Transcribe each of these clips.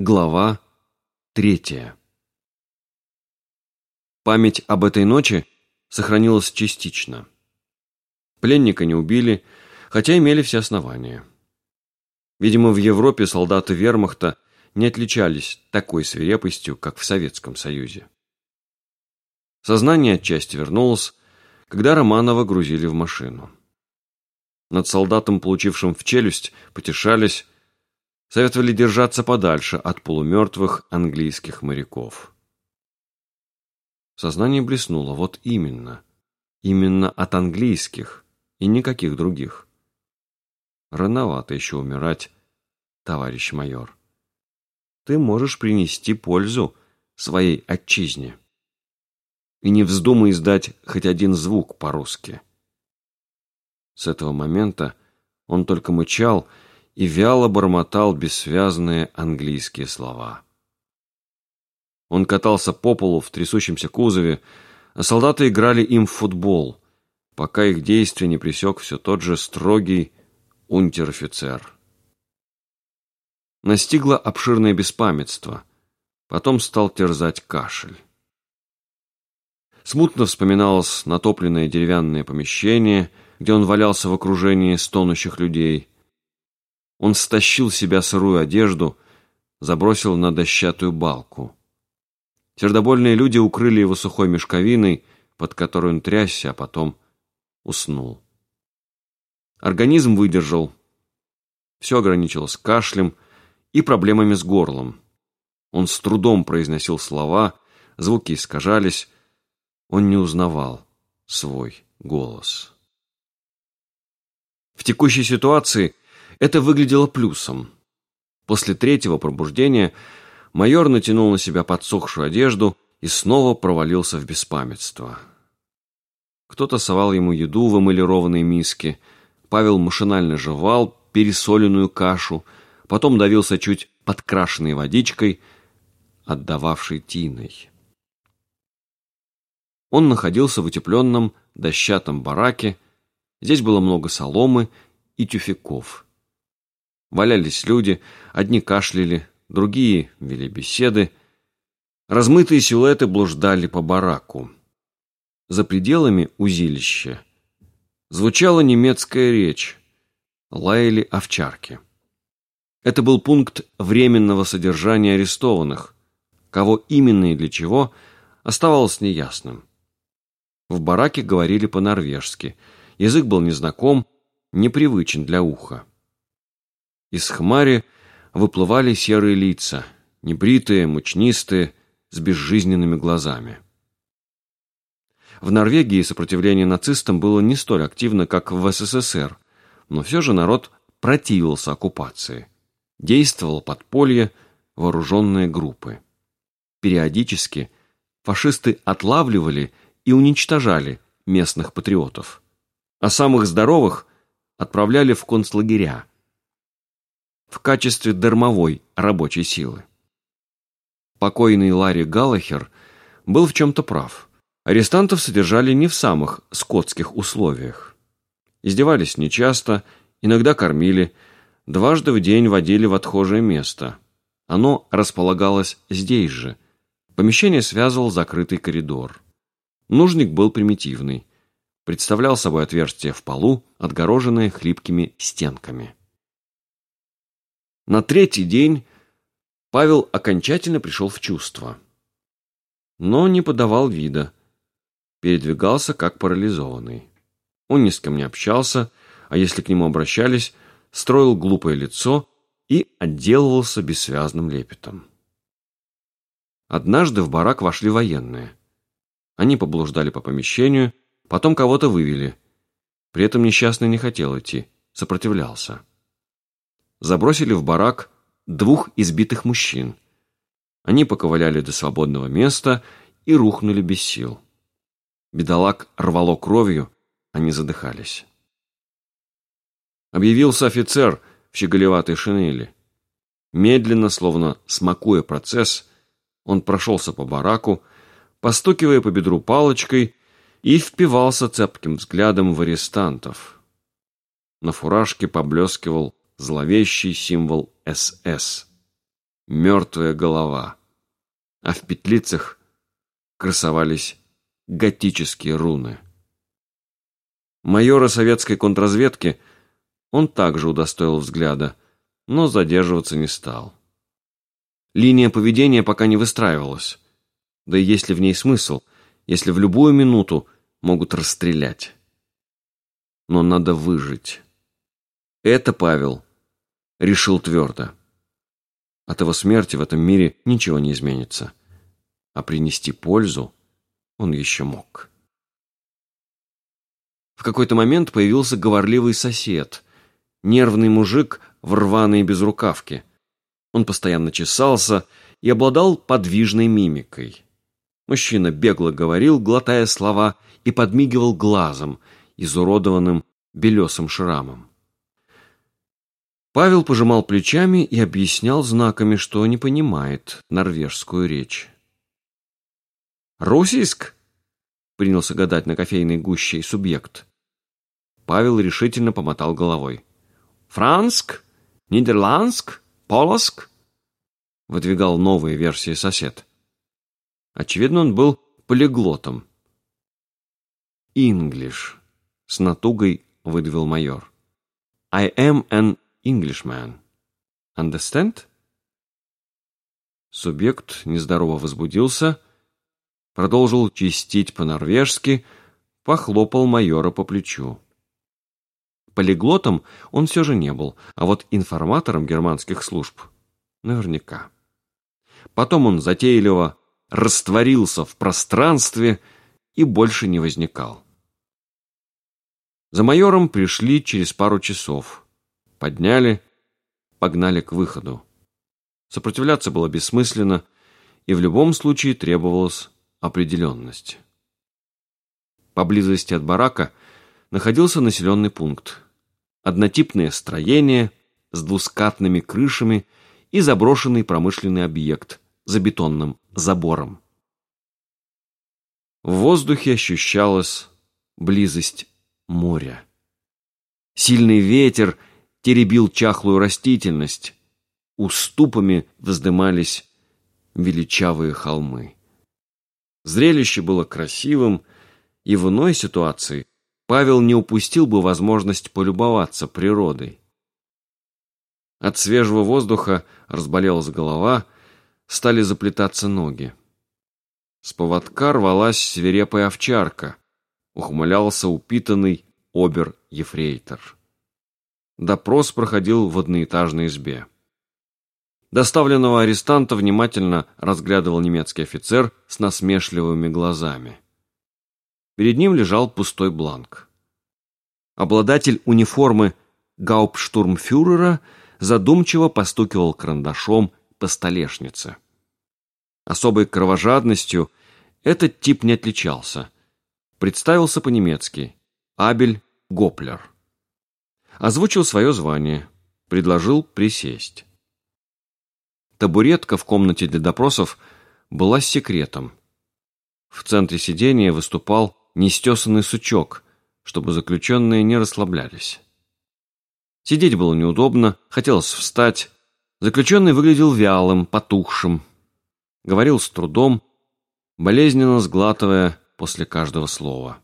Глава третья. Память об этой ночи сохранилась частично. Пленника не убили, хотя имели все основания. Видимо, в Европе солдаты вермахта не отличались такой свирепостью, как в Советском Союзе. Сознание отчасти вернулось, когда Романова грузили в машину. Над солдатом, получившим в челюсть, потешались, советовали держаться подальше от полумертвых английских моряков. Сознание блеснуло, вот именно. Именно от английских и никаких других. Рановато еще умирать, товарищ майор. Ты можешь принести пользу своей отчизне. И не вздумай издать хоть один звук по-русски. С этого момента он только мычал и вяло бормотал бессвязные английские слова. Он катался по полу в трясущемся кузове, а солдаты играли им в футбол, пока их действия не пресек все тот же строгий унтер-офицер. Настигло обширное беспамятство, потом стал терзать кашель. Смутно вспоминалось натопленное деревянное помещение, где он валялся в окружении стонущих людей, он стащил себя сырую одежду, забросил на дощатую балку. Сердобольные люди укрыли его сухой мешковиной, под которой он трясся, а потом уснул. Организм выдержал. Все ограничилось кашлем и проблемами с горлом. Он с трудом произносил слова, звуки искажались. Он не узнавал свой голос. В текущей ситуации это выглядело плюсом. После третьего пробуждения майор натянул на себя подсохшую одежду и снова провалился в беспамятство. Кто-то совал ему еду в эмалированной миске, Павел машинально жевал пересоленную кашу, потом давился чуть подкрашенной водичкой, отдававшей тиной. Он находился в утепленном дощатом бараке, здесь было много соломы и тюфяков – Валялись люди, одни кашляли, другие вели беседы. Размытые силуэты блуждали по бараку. За пределами узилища звучала немецкая речь, лаяли овчарки. Это был пункт временного содержания арестованных. Кого именно и для чего, оставалось неясным. В бараке говорили по-норвежски. Язык был незнаком, непривычен для уха. Из хмари выплывали серые лица, небритые, мучнистые, с безжизненными глазами. В Норвегии сопротивление нацистам было не столь активно, как в СССР, но все же народ противился оккупации. Действовало подполье, вооруженные группы. Периодически фашисты отлавливали и уничтожали местных патриотов, а самых здоровых отправляли в концлагеря, в качестве дармовой рабочей силы. Покойный Ларри Галлахер был в чем-то прав. Арестантов содержали не в самых скотских условиях. Издевались нечасто, иногда кормили, дважды в день водили в отхожее место. Оно располагалось здесь же. Помещение связывал закрытый коридор. Нужник был примитивный. Представлял собой отверстие в полу, отгороженное хлипкими стенками. На третий день Павел окончательно пришел в чувство. Но не подавал вида. Передвигался как парализованный. Он ни с кем не общался, а если к нему обращались, строил глупое лицо и отделывался бессвязным лепетом. Однажды в барак вошли военные. Они поблуждали по помещению, потом кого-то вывели. При этом несчастный не хотел идти, сопротивлялся забросили в барак двух избитых мужчин. Они поковыляли до свободного места и рухнули без сил. Бедолаг рвало кровью, они задыхались. Объявился офицер в щеголеватой шинели. Медленно, словно смакуя процесс, он прошелся по бараку, постукивая по бедру палочкой и впивался цепким взглядом в арестантов. На фуражке поблескивал зловещий символ СС. мертвая голова, а в петлицах красовались готические руны. Майора советской контрразведки он также удостоил взгляда, но задерживаться не стал. Линия поведения пока не выстраивалась. Да и есть ли в ней смысл, если в любую минуту могут расстрелять? Но надо выжить. Это Павел решил твердо. От его смерти в этом мире ничего не изменится. А принести пользу он еще мог. В какой-то момент появился говорливый сосед, нервный мужик в рваной безрукавке. Он постоянно чесался и обладал подвижной мимикой. Мужчина бегло говорил, глотая слова, и подмигивал глазом, изуродованным белесым шрамом. Павел пожимал плечами и объяснял знаками, что не понимает норвежскую речь. «Русиск?» — принялся гадать на кофейной гуще субъект. Павел решительно помотал головой. «Франск? Нидерландск? Полоск?» Выдвигал новые версии сосед. Очевидно, он был полиглотом. «Инглиш», — с натугой выдавил майор. «I am an Englishman. Understand?» Субъект нездорово возбудился, продолжил чистить по-норвежски, похлопал майора по плечу. Полиглотом он все же не был, а вот информатором германских служб наверняка. Потом он затейливо растворился в пространстве и больше не возникал. За майором пришли через пару часов. Подняли, погнали к выходу. Сопротивляться было бессмысленно, и в любом случае требовалась определенность. Поблизости от барака находился населенный пункт. Однотипное строение с двускатными крышами и заброшенный промышленный объект за бетонным забором. В воздухе ощущалась близость моря. Сильный ветер теребил чахлую растительность. Уступами вздымались величавые холмы. Зрелище было красивым, и в иной ситуации Павел не упустил бы возможность полюбоваться природой. От свежего воздуха разболелась голова, стали заплетаться ноги. С поводка рвалась свирепая овчарка, ухмылялся упитанный обер-ефрейтор. Допрос проходил в одноэтажной избе. Доставленного арестанта внимательно разглядывал немецкий офицер с насмешливыми глазами. Перед ним лежал пустой бланк. Обладатель униформы гауптштурмфюрера задумчиво постукивал карандашом по столешнице. Особой кровожадностью этот тип не отличался. Представился по-немецки Абель Гоплер. Озвучил свое звание, предложил присесть. Табуретка в комнате для допросов была секретом. В центре сидения выступал нестесанный сучок, чтобы заключенные не расслаблялись. Сидеть было неудобно, хотелось встать. Заключенный выглядел вялым, потухшим. Говорил с трудом, болезненно сглатывая после каждого слова.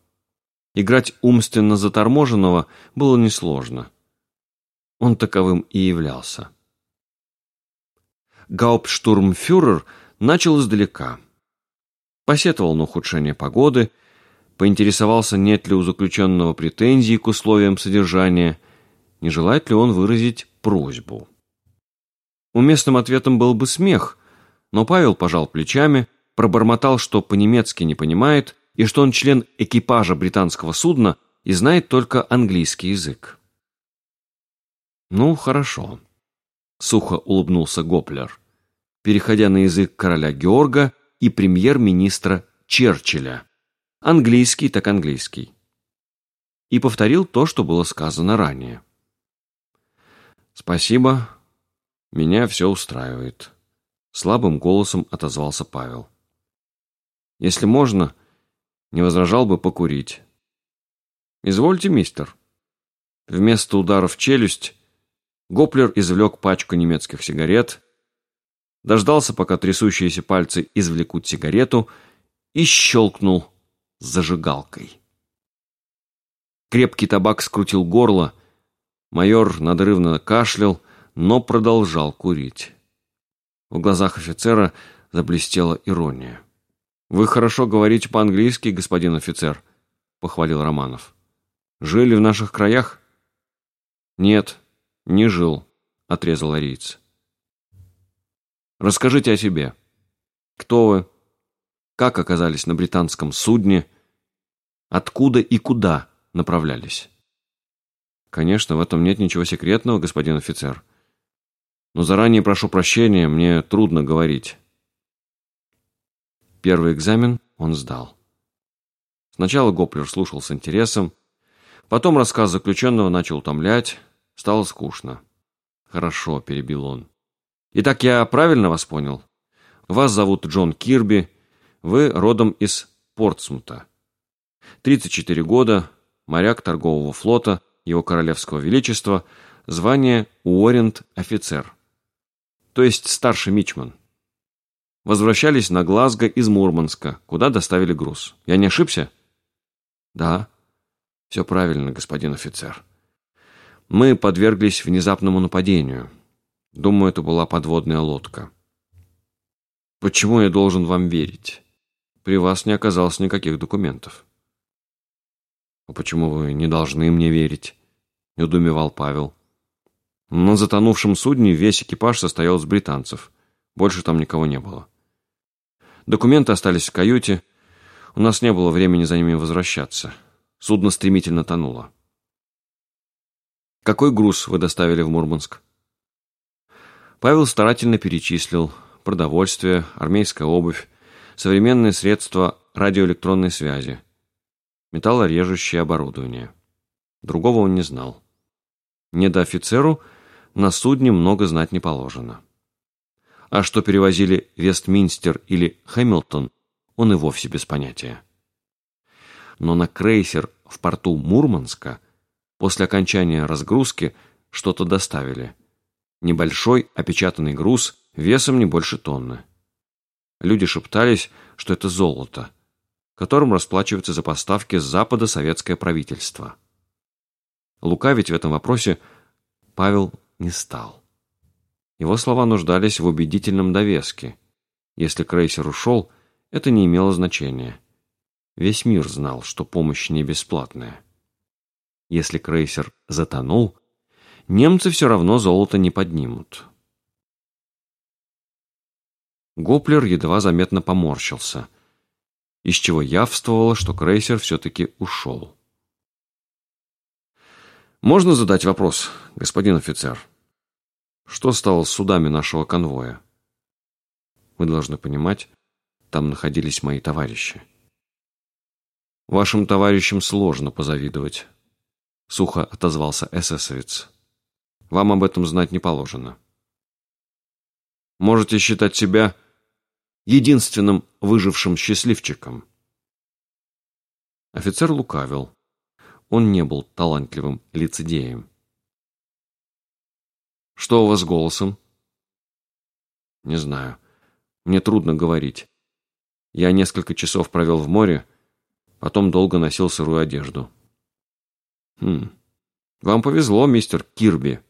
Играть умственно заторможенного было несложно. Он таковым и являлся. Гауптштурмфюрер начал издалека. Посетовал на ухудшение погоды, поинтересовался, нет ли у заключенного претензий к условиям содержания, не желает ли он выразить просьбу. Уместным ответом был бы смех, но Павел пожал плечами, пробормотал, что по-немецки не понимает и что он член экипажа британского судна и знает только английский язык. «Ну, хорошо», — сухо улыбнулся Гоплер, переходя на язык короля Георга и премьер-министра Черчилля. Английский так английский. И повторил то, что было сказано ранее. «Спасибо. Меня все устраивает», — слабым голосом отозвался Павел. «Если можно, не возражал бы покурить». «Извольте, мистер». Вместо удара в челюсть Гоплер извлек пачку немецких сигарет, дождался, пока трясущиеся пальцы извлекут сигарету, и щелкнул зажигалкой. Крепкий табак скрутил горло, майор надрывно кашлял, но продолжал курить. В глазах офицера заблестела ирония. «Вы хорошо говорите по-английски, господин офицер», — похвалил Романов. «Жили в наших краях?» «Нет, не жил», — отрезал ариец. «Расскажите о себе. Кто вы? Как оказались на британском судне? Откуда и куда направлялись?» «Конечно, в этом нет ничего секретного, господин офицер. Но заранее прошу прощения, мне трудно говорить». Первый экзамен он сдал. Сначала Гоплер слушал с интересом, потом рассказ заключенного начал утомлять, стало скучно. «Хорошо», — перебил он. «Итак, я правильно вас понял? Вас зовут Джон Кирби, вы родом из Портсмута. 34 года, моряк торгового флота Его Королевского Величества, звание Уоррент-офицер, то есть старший мичман. Возвращались на Глазго из Мурманска, куда доставили груз. Я не ошибся? Да. Все правильно, господин офицер. Мы подверглись внезапному нападению. Думаю, это была подводная лодка. Почему я должен вам верить? При вас не оказалось никаких документов. А почему вы не должны мне верить? Недумевал Павел. На затонувшем судне весь экипаж состоял из британцев. Больше там никого не было. Документы остались в каюте. У нас не было времени за ними возвращаться. Судно стремительно тонуло. Какой груз вы доставили в Мурманск? Павел старательно перечислил продовольствие, армейская обувь, современные средства радиоэлектронной связи, металлорежущее оборудование. Другого он не знал. Недоофицеру на судне много знать не положено а что перевозили Вестминстер или Хэмилтон, он и вовсе без понятия. Но на крейсер в порту Мурманска после окончания разгрузки что-то доставили. Небольшой опечатанный груз весом не больше тонны. Люди шептались, что это золото, которым расплачивается за поставки с Запада советское правительство. Лукавить в этом вопросе Павел не стал. Его слова нуждались в убедительном довеске. Если крейсер ушел, это не имело значения. Весь мир знал, что помощь не бесплатная. Если крейсер затонул, немцы все равно золото не поднимут. Гоплер едва заметно поморщился, из чего явствовало, что крейсер все-таки ушел. «Можно задать вопрос, господин офицер?» Что стало с судами нашего конвоя? Вы должны понимать, там находились мои товарищи. Вашим товарищам сложно позавидовать, сухо отозвался эсэсовец. Вам об этом знать не положено. Можете считать себя единственным выжившим счастливчиком. Офицер лукавил. Он не был талантливым лицедеем. Что у вас с голосом? Не знаю. Мне трудно говорить. Я несколько часов провел в море, потом долго носил сырую одежду. Хм. Вам повезло, мистер Кирби.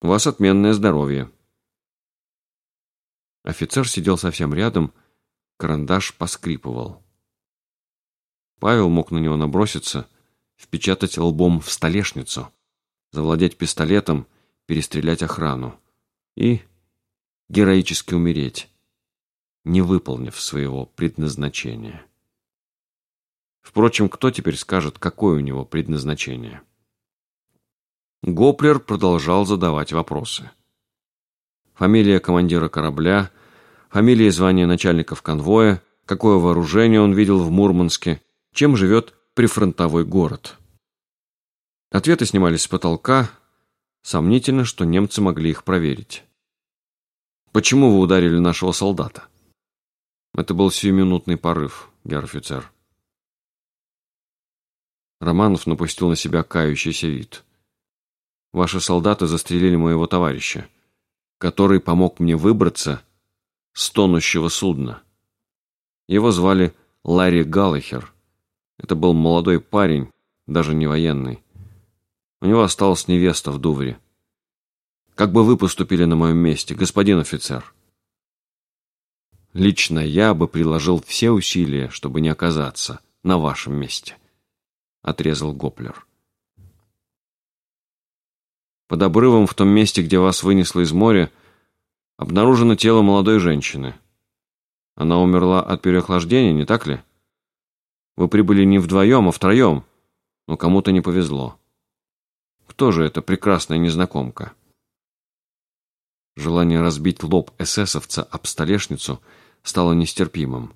У вас отменное здоровье. Офицер сидел совсем рядом, карандаш поскрипывал. Павел мог на него наброситься, впечатать лбом в столешницу, завладеть пистолетом перестрелять охрану и героически умереть, не выполнив своего предназначения. Впрочем, кто теперь скажет, какое у него предназначение? Гоплер продолжал задавать вопросы. Фамилия командира корабля, фамилия и звание начальников конвоя, какое вооружение он видел в Мурманске, чем живет прифронтовой город. Ответы снимались с потолка, Сомнительно, что немцы могли их проверить. «Почему вы ударили нашего солдата?» «Это был сиюминутный порыв, гер-офицер». Романов напустил на себя кающийся вид. «Ваши солдаты застрелили моего товарища, который помог мне выбраться с тонущего судна. Его звали Ларри Галлахер. Это был молодой парень, даже не военный. У него осталась невеста в Дувре. Как бы вы поступили на моем месте, господин офицер? Лично я бы приложил все усилия, чтобы не оказаться на вашем месте, отрезал Гоплер. Под обрывом в том месте, где вас вынесло из моря, обнаружено тело молодой женщины. Она умерла от переохлаждения, не так ли? Вы прибыли не вдвоем, а втроем, но кому-то не повезло. Кто же эта прекрасная незнакомка? Желание разбить лоб эсэсовца об столешницу стало нестерпимым.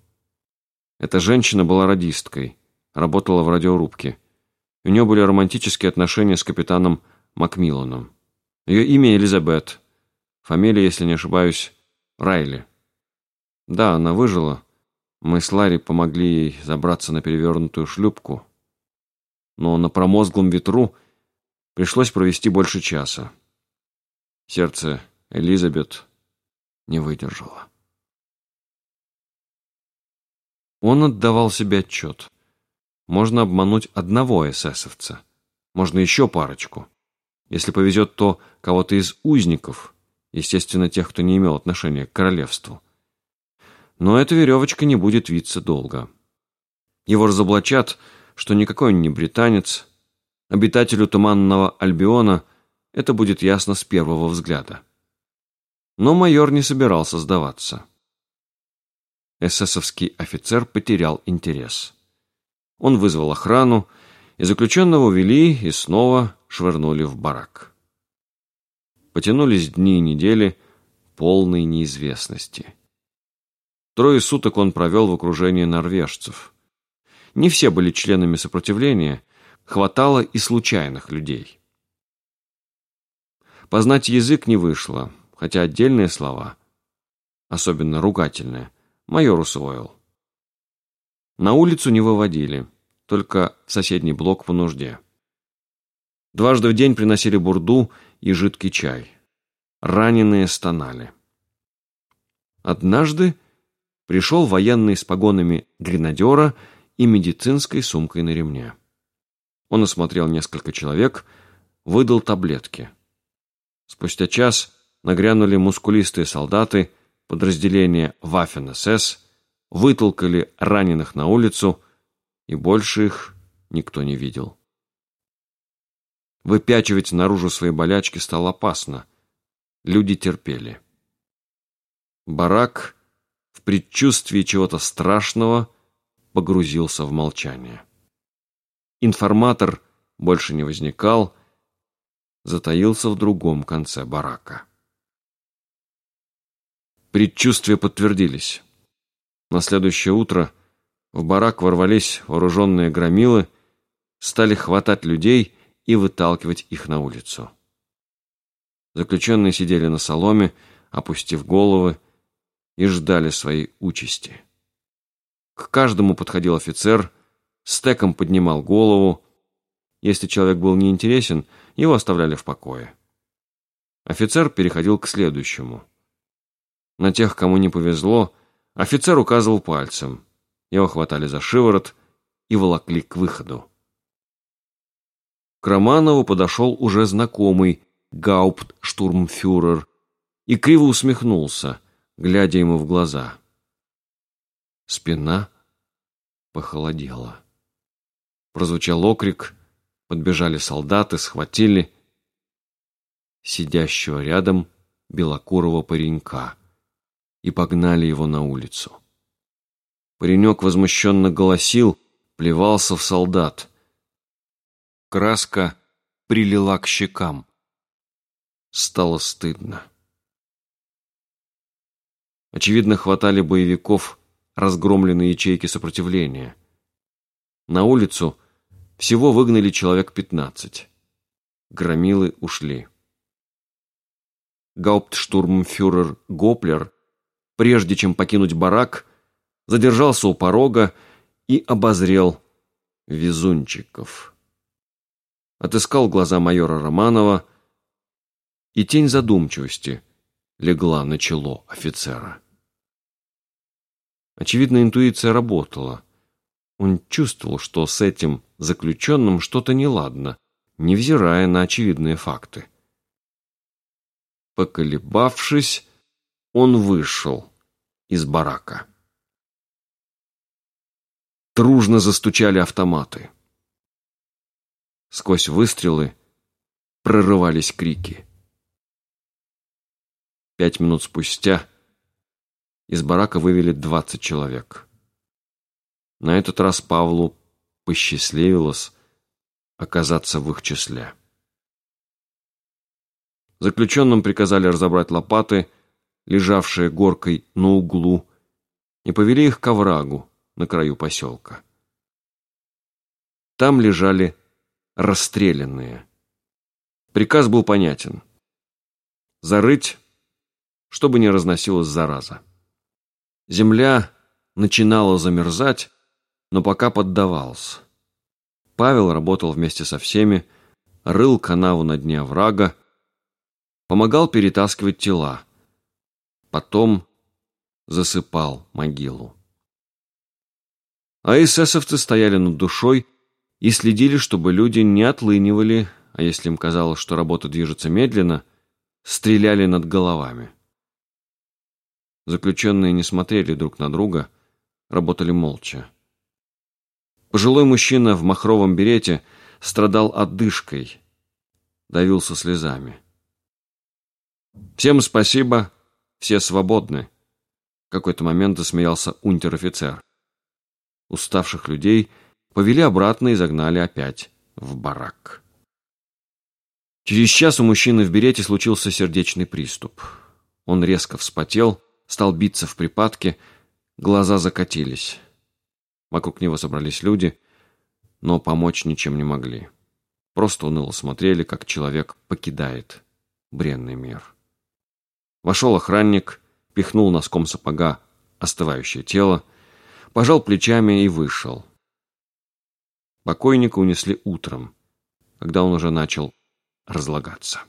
Эта женщина была радисткой, работала в радиорубке. У нее были романтические отношения с капитаном Макмилланом. Ее имя Элизабет. Фамилия, если не ошибаюсь, Райли. Да, она выжила. Мы с Ларри помогли ей забраться на перевернутую шлюпку. Но на промозглом ветру пришлось провести больше часа. Сердце Элизабет не выдержало. Он отдавал себе отчет. Можно обмануть одного эсэсовца. Можно еще парочку. Если повезет, то кого-то из узников, естественно, тех, кто не имел отношения к королевству. Но эта веревочка не будет виться долго. Его разоблачат, что никакой он не британец. Обитателю Туманного Альбиона это будет ясно с первого взгляда. Но майор не собирался сдаваться. Эсэсовский офицер потерял интерес. Он вызвал охрану, и заключенного увели и снова швырнули в барак. Потянулись дни и недели полной неизвестности. Трое суток он провел в окружении норвежцев. Не все были членами сопротивления, хватало и случайных людей. Познать язык не вышло, хотя отдельные слова, особенно ругательные, майор усвоил. На улицу не выводили – только в соседний блок по нужде. Дважды в день приносили бурду и жидкий чай. Раненые стонали. Однажды пришел военный с погонами гренадера и медицинской сумкой на ремне. Он осмотрел несколько человек, выдал таблетки. Спустя час нагрянули мускулистые солдаты подразделения Waffen-СС, вытолкали раненых на улицу, и больше их никто не видел. Выпячивать наружу свои болячки стало опасно. Люди терпели. Барак в предчувствии чего-то страшного погрузился в молчание. Информатор больше не возникал, затаился в другом конце барака. Предчувствия подтвердились. На следующее утро в барак ворвались вооруженные громилы, стали хватать людей и выталкивать их на улицу. Заключенные сидели на соломе, опустив головы, и ждали своей участи. К каждому подходил офицер, стеком поднимал голову. Если человек был неинтересен, его оставляли в покое. Офицер переходил к следующему. На тех, кому не повезло, офицер указывал пальцем – его хватали за шиворот и волокли к выходу. К Романову подошел уже знакомый гауптштурмфюрер и криво усмехнулся, глядя ему в глаза. Спина похолодела. Прозвучал окрик, подбежали солдаты, схватили сидящего рядом белокурого паренька и погнали его на улицу. Паренек возмущенно голосил, плевался в солдат. Краска прилила к щекам. Стало стыдно. Очевидно, хватали боевиков разгромленные ячейки сопротивления. На улицу всего выгнали человек пятнадцать. Громилы ушли. Гауптштурмфюрер Гоплер, прежде чем покинуть барак, задержался у порога и обозрел везунчиков. Отыскал глаза майора Романова, и тень задумчивости легла на чело офицера. Очевидно, интуиция работала. Он чувствовал, что с этим заключенным что-то неладно, невзирая на очевидные факты. Поколебавшись, он вышел из барака. Тружно застучали автоматы. Сквозь выстрелы прорывались крики. Пять минут спустя из барака вывели двадцать человек. На этот раз Павлу посчастливилось оказаться в их числе. Заключенным приказали разобрать лопаты, лежавшие горкой на углу, и повели их к оврагу на краю поселка. Там лежали расстрелянные. Приказ был понятен. Зарыть, чтобы не разносилась зараза. Земля начинала замерзать, но пока поддавался. Павел работал вместе со всеми, рыл канаву на дне оврага, помогал перетаскивать тела. Потом засыпал могилу. А эсэсовцы стояли над душой и следили, чтобы люди не отлынивали, а если им казалось, что работа движется медленно, стреляли над головами. Заключенные не смотрели друг на друга, работали молча. Пожилой мужчина в махровом берете страдал отдышкой, давился слезами. «Всем спасибо, все свободны», — в какой-то момент засмеялся унтер-офицер. Уставших людей повели обратно и загнали опять в барак. Через час у мужчины в берете случился сердечный приступ. Он резко вспотел, стал биться в припадке, глаза закатились. Вокруг него собрались люди, но помочь ничем не могли. Просто уныло смотрели, как человек покидает бренный мир. Вошел охранник, пихнул носком сапога остывающее тело, пожал плечами и вышел. Покойника унесли утром, когда он уже начал разлагаться.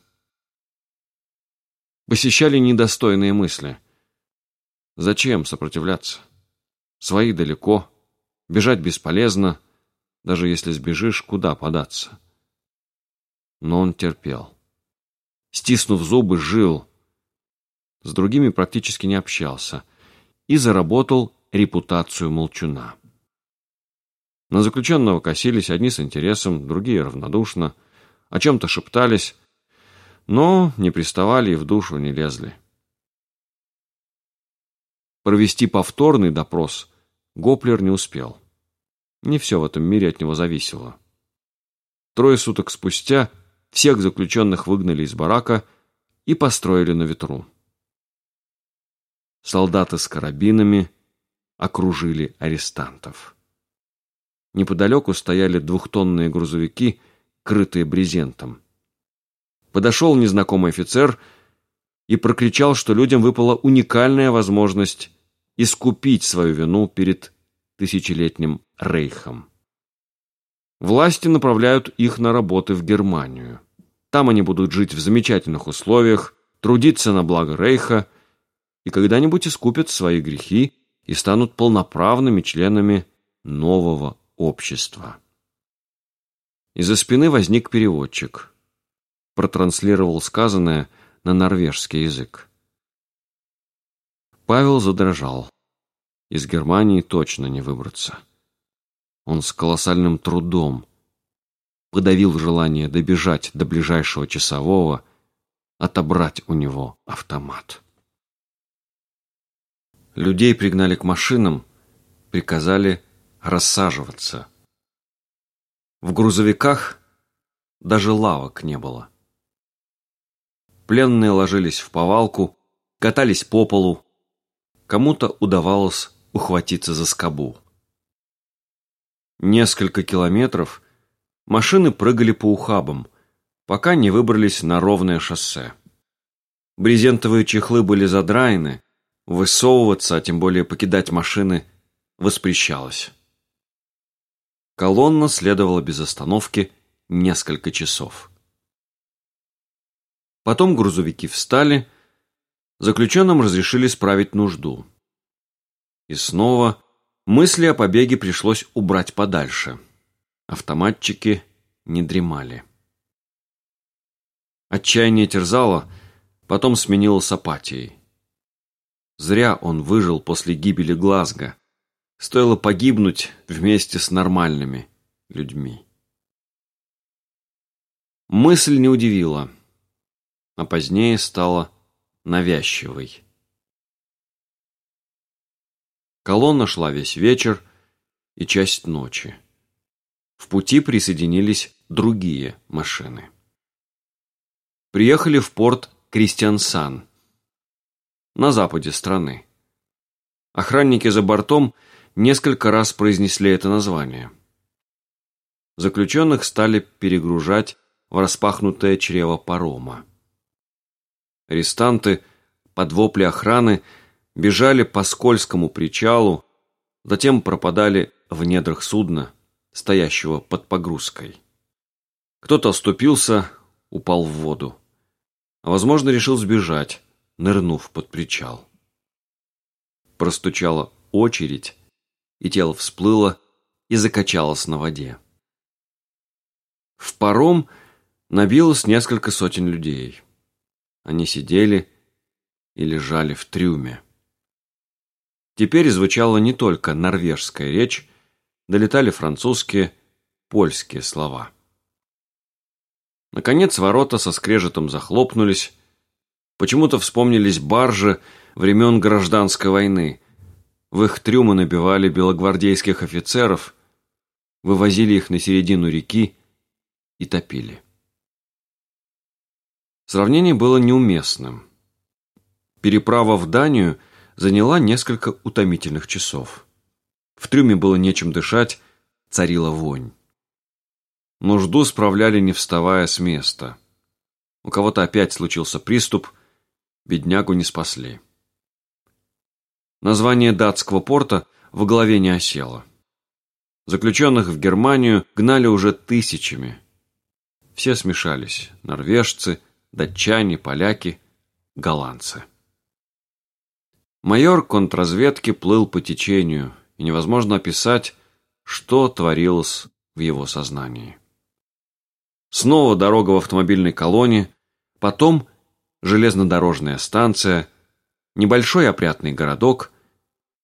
Посещали недостойные мысли. Зачем сопротивляться? Свои далеко, Бежать бесполезно, даже если сбежишь, куда податься. Но он терпел. Стиснув зубы, жил. С другими практически не общался. И заработал репутацию молчуна. На заключенного косились одни с интересом, другие равнодушно, о чем-то шептались, но не приставали и в душу не лезли. Провести повторный допрос Гоплер не успел. Не все в этом мире от него зависело. Трое суток спустя всех заключенных выгнали из барака и построили на ветру. Солдаты с карабинами окружили арестантов. Неподалеку стояли двухтонные грузовики, крытые брезентом. Подошел незнакомый офицер и прокричал, что людям выпала уникальная возможность искупить свою вину перед тысячелетним рейхом. Власти направляют их на работы в Германию. Там они будут жить в замечательных условиях, трудиться на благо рейха и когда-нибудь искупят свои грехи и станут полноправными членами нового общества. Из-за спины возник переводчик. Протранслировал сказанное на норвежский язык. Павел задрожал. Из Германии точно не выбраться. Он с колоссальным трудом подавил желание добежать до ближайшего часового, отобрать у него автомат. Людей пригнали к машинам, приказали рассаживаться. В грузовиках даже лавок не было. Пленные ложились в повалку, катались по полу, Кому-то удавалось ухватиться за скобу. Несколько километров машины прыгали по ухабам, пока не выбрались на ровное шоссе. Брезентовые чехлы были задраены, высовываться, а тем более покидать машины, воспрещалось. Колонна следовала без остановки несколько часов. Потом грузовики встали, заключенным разрешили справить нужду. И снова мысли о побеге пришлось убрать подальше. Автоматчики не дремали. Отчаяние терзало, потом сменилось апатией. Зря он выжил после гибели Глазго. Стоило погибнуть вместе с нормальными людьми. Мысль не удивила, а позднее стала навязчивой. Колонна шла весь вечер и часть ночи. В пути присоединились другие машины. Приехали в порт Кристиансан на западе страны. Охранники за бортом несколько раз произнесли это название. Заключенных стали перегружать в распахнутое чрево парома. Арестанты под вопли охраны бежали по скользкому причалу, затем пропадали в недрах судна, стоящего под погрузкой. Кто-то оступился, упал в воду. А, возможно, решил сбежать, нырнув под причал. Простучала очередь, и тело всплыло и закачалось на воде. В паром набилось несколько сотен людей. Они сидели и лежали в трюме. Теперь звучала не только норвежская речь, долетали французские, польские слова. Наконец ворота со скрежетом захлопнулись. Почему-то вспомнились баржи времен гражданской войны. В их трюмы набивали белогвардейских офицеров, вывозили их на середину реки и топили. Сравнение было неуместным. Переправа в Данию – заняла несколько утомительных часов. В трюме было нечем дышать, царила вонь. Нужду справляли, не вставая с места. У кого-то опять случился приступ, беднягу не спасли. Название датского порта в голове не осело. Заключенных в Германию гнали уже тысячами. Все смешались – норвежцы, датчане, поляки, голландцы. Майор контрразведки плыл по течению, и невозможно описать, что творилось в его сознании. Снова дорога в автомобильной колонне, потом железнодорожная станция, небольшой опрятный городок,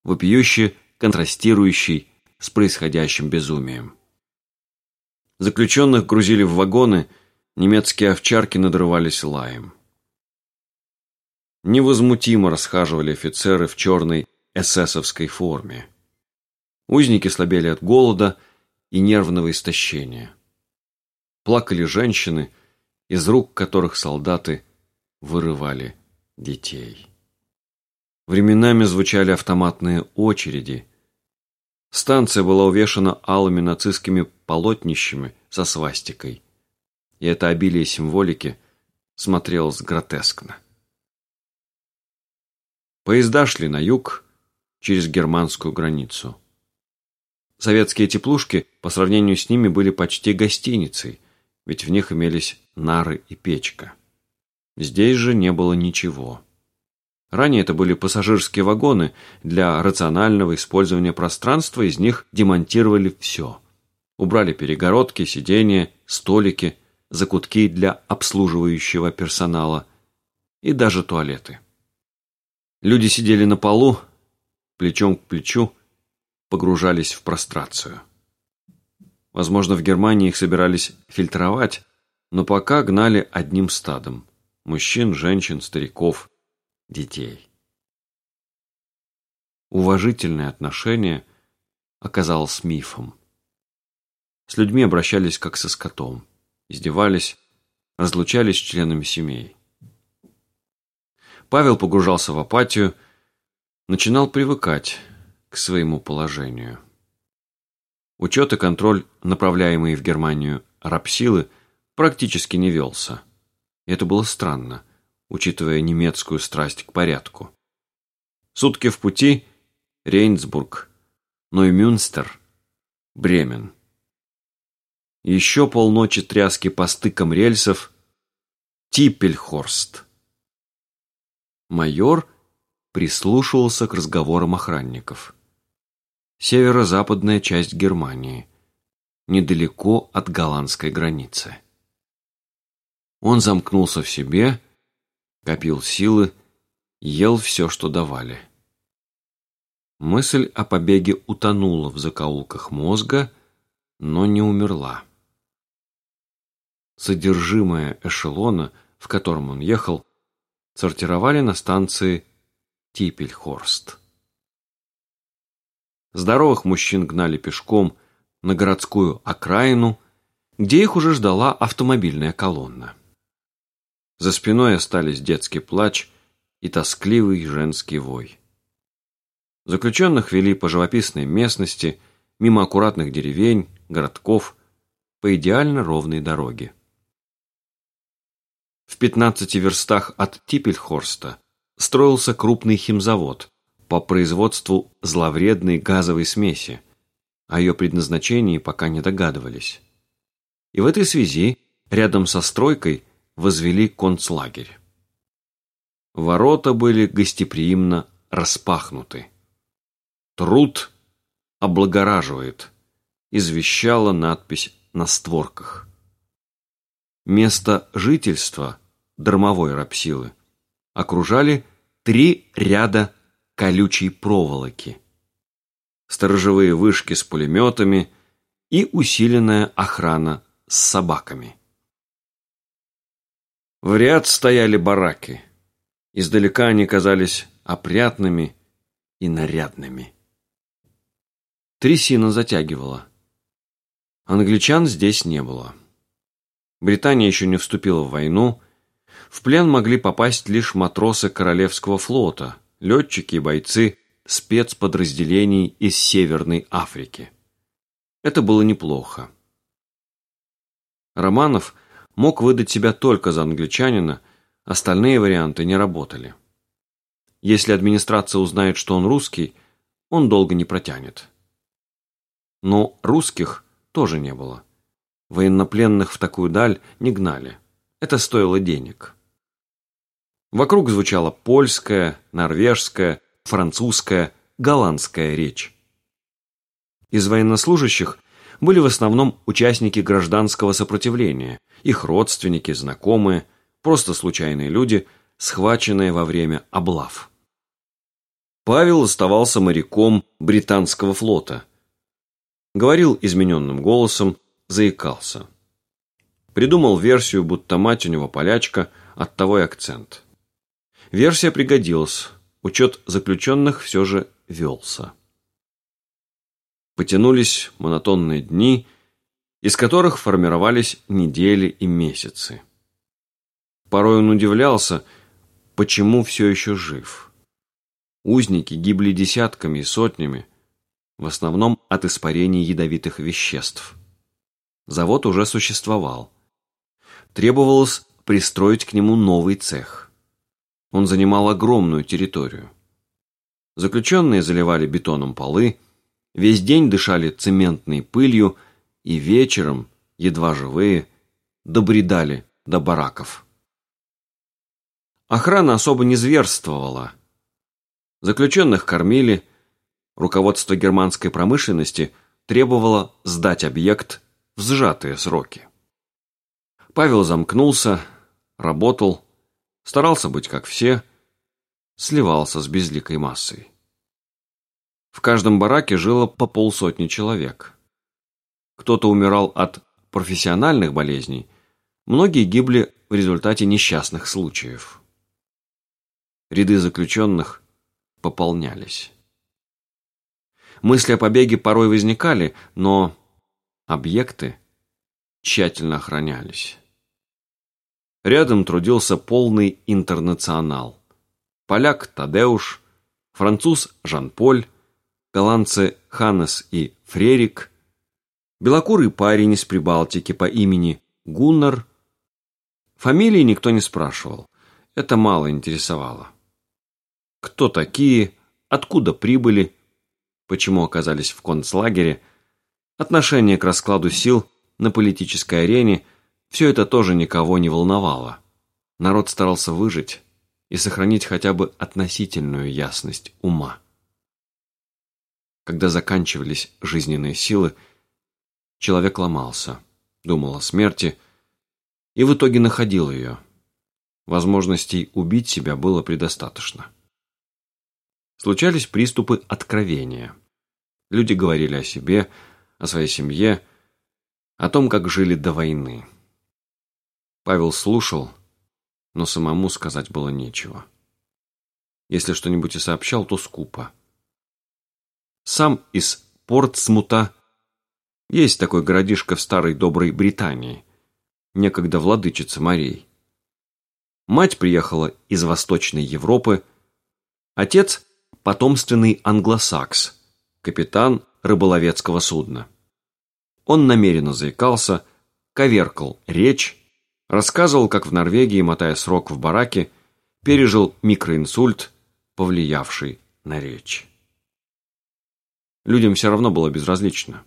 вопиющий, контрастирующий с происходящим безумием. Заключенных грузили в вагоны, немецкие овчарки надрывались лаем. Невозмутимо расхаживали офицеры в черной эсэсовской форме. Узники слабели от голода и нервного истощения. Плакали женщины, из рук которых солдаты вырывали детей. Временами звучали автоматные очереди. Станция была увешана алыми нацистскими полотнищами со свастикой. И это обилие символики смотрелось гротескно. Поезда шли на юг, через германскую границу. Советские теплушки по сравнению с ними были почти гостиницей, ведь в них имелись нары и печка. Здесь же не было ничего. Ранее это были пассажирские вагоны, для рационального использования пространства из них демонтировали все. Убрали перегородки, сиденья, столики, закутки для обслуживающего персонала и даже туалеты. Люди сидели на полу, плечом к плечу, погружались в прострацию. Возможно, в Германии их собирались фильтровать, но пока гнали одним стадом – мужчин, женщин, стариков, детей. Уважительное отношение оказалось мифом. С людьми обращались как со скотом, издевались, разлучались с членами семей. Павел погружался в апатию, начинал привыкать к своему положению. Учет и контроль, направляемые в Германию рабсилы, практически не велся. Это было странно, учитывая немецкую страсть к порядку. Сутки в пути – Рейнсбург, Ноймюнстер, Бремен. Еще полночи тряски по стыкам рельсов – Типпельхорст – Майор прислушивался к разговорам охранников. северо-западная часть Германии, недалеко от голландской границы. Он замкнулся в себе, копил силы, ел все, что давали. Мысль о побеге утонула в закоулках мозга, но не умерла. Содержимое эшелона, в котором он ехал, сортировали на станции Типельхорст. Здоровых мужчин гнали пешком на городскую окраину, где их уже ждала автомобильная колонна. За спиной остались детский плач и тоскливый женский вой. Заключенных вели по живописной местности, мимо аккуратных деревень, городков, по идеально ровной дороге. В 15 верстах от Типельхорста строился крупный химзавод по производству зловредной газовой смеси. О ее предназначении пока не догадывались. И в этой связи рядом со стройкой возвели концлагерь. Ворота были гостеприимно распахнуты. «Труд облагораживает», извещала надпись на створках. Место жительства дармовой рабсилы окружали три ряда колючей проволоки, сторожевые вышки с пулеметами и усиленная охрана с собаками. В ряд стояли бараки. Издалека они казались опрятными и нарядными. Трясина затягивала. Англичан здесь не было. Британия еще не вступила в войну. В плен могли попасть лишь матросы Королевского флота, летчики и бойцы спецподразделений из Северной Африки. Это было неплохо. Романов мог выдать себя только за англичанина, остальные варианты не работали. Если администрация узнает, что он русский, он долго не протянет. Но русских тоже не было. Военнопленных в такую даль не гнали. Это стоило денег. Вокруг звучала польская, норвежская, французская, голландская речь. Из военнослужащих были в основном участники гражданского сопротивления, их родственники, знакомые, просто случайные люди, схваченные во время облав. Павел оставался моряком британского флота – Говорил измененным голосом, заикался. Придумал версию, будто мать у него полячка, оттого и акцент. Версия пригодилась, учет заключенных все же велся. Потянулись монотонные дни, из которых формировались недели и месяцы. Порой он удивлялся, почему все еще жив. Узники гибли десятками и сотнями, в основном от испарений ядовитых веществ. Завод уже существовал. Требовалось пристроить к нему новый цех. Он занимал огромную территорию. Заключенные заливали бетоном полы, весь день дышали цементной пылью и вечером, едва живые, добредали до бараков. Охрана особо не зверствовала. Заключенных кормили, руководство германской промышленности требовало сдать объект в сжатые сроки. Павел замкнулся, работал, старался быть как все, сливался с безликой массой. В каждом бараке жило по полсотни человек. Кто-то умирал от профессиональных болезней, многие гибли в результате несчастных случаев. Ряды заключенных пополнялись. Мысли о побеге порой возникали, но объекты тщательно охранялись. Рядом трудился полный интернационал. Поляк Тадеуш, француз Жан-Поль, голландцы Ханнес и Фрерик, белокурый парень из Прибалтики по имени Гуннар. Фамилии никто не спрашивал, это мало интересовало. Кто такие, откуда прибыли, почему оказались в концлагере, отношение к раскладу сил на политической арене – все это тоже никого не волновало. Народ старался выжить и сохранить хотя бы относительную ясность ума. когда заканчивались жизненные силы, человек ломался, думал о смерти и в итоге находил ее. Возможностей убить себя было предостаточно. Случались приступы откровения. Люди говорили о себе, о своей семье, о том, как жили до войны. Павел слушал, но самому сказать было нечего. Если что-нибудь и сообщал, то скупо. Сам из Портсмута есть такой городишко в старой доброй Британии, некогда владычица морей. Мать приехала из Восточной Европы, отец – потомственный англосакс, капитан рыболовецкого судна. Он намеренно заикался, коверкал речь, рассказывал, как в Норвегии, мотая срок в бараке, пережил микроинсульт, повлиявший на речь. Людям все равно было безразлично.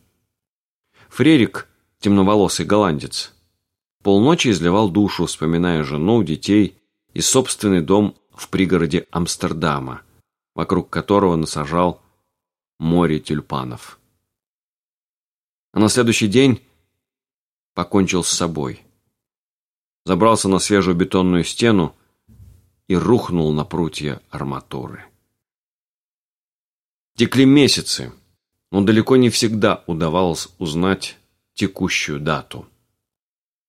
Фрерик, темноволосый голландец, полночи изливал душу, вспоминая жену, детей и собственный дом в пригороде Амстердама, вокруг которого насажал море тюльпанов. А на следующий день покончил с собой. Забрался на свежую бетонную стену и рухнул на прутья арматуры. Текли месяцы, но далеко не всегда удавалось узнать текущую дату.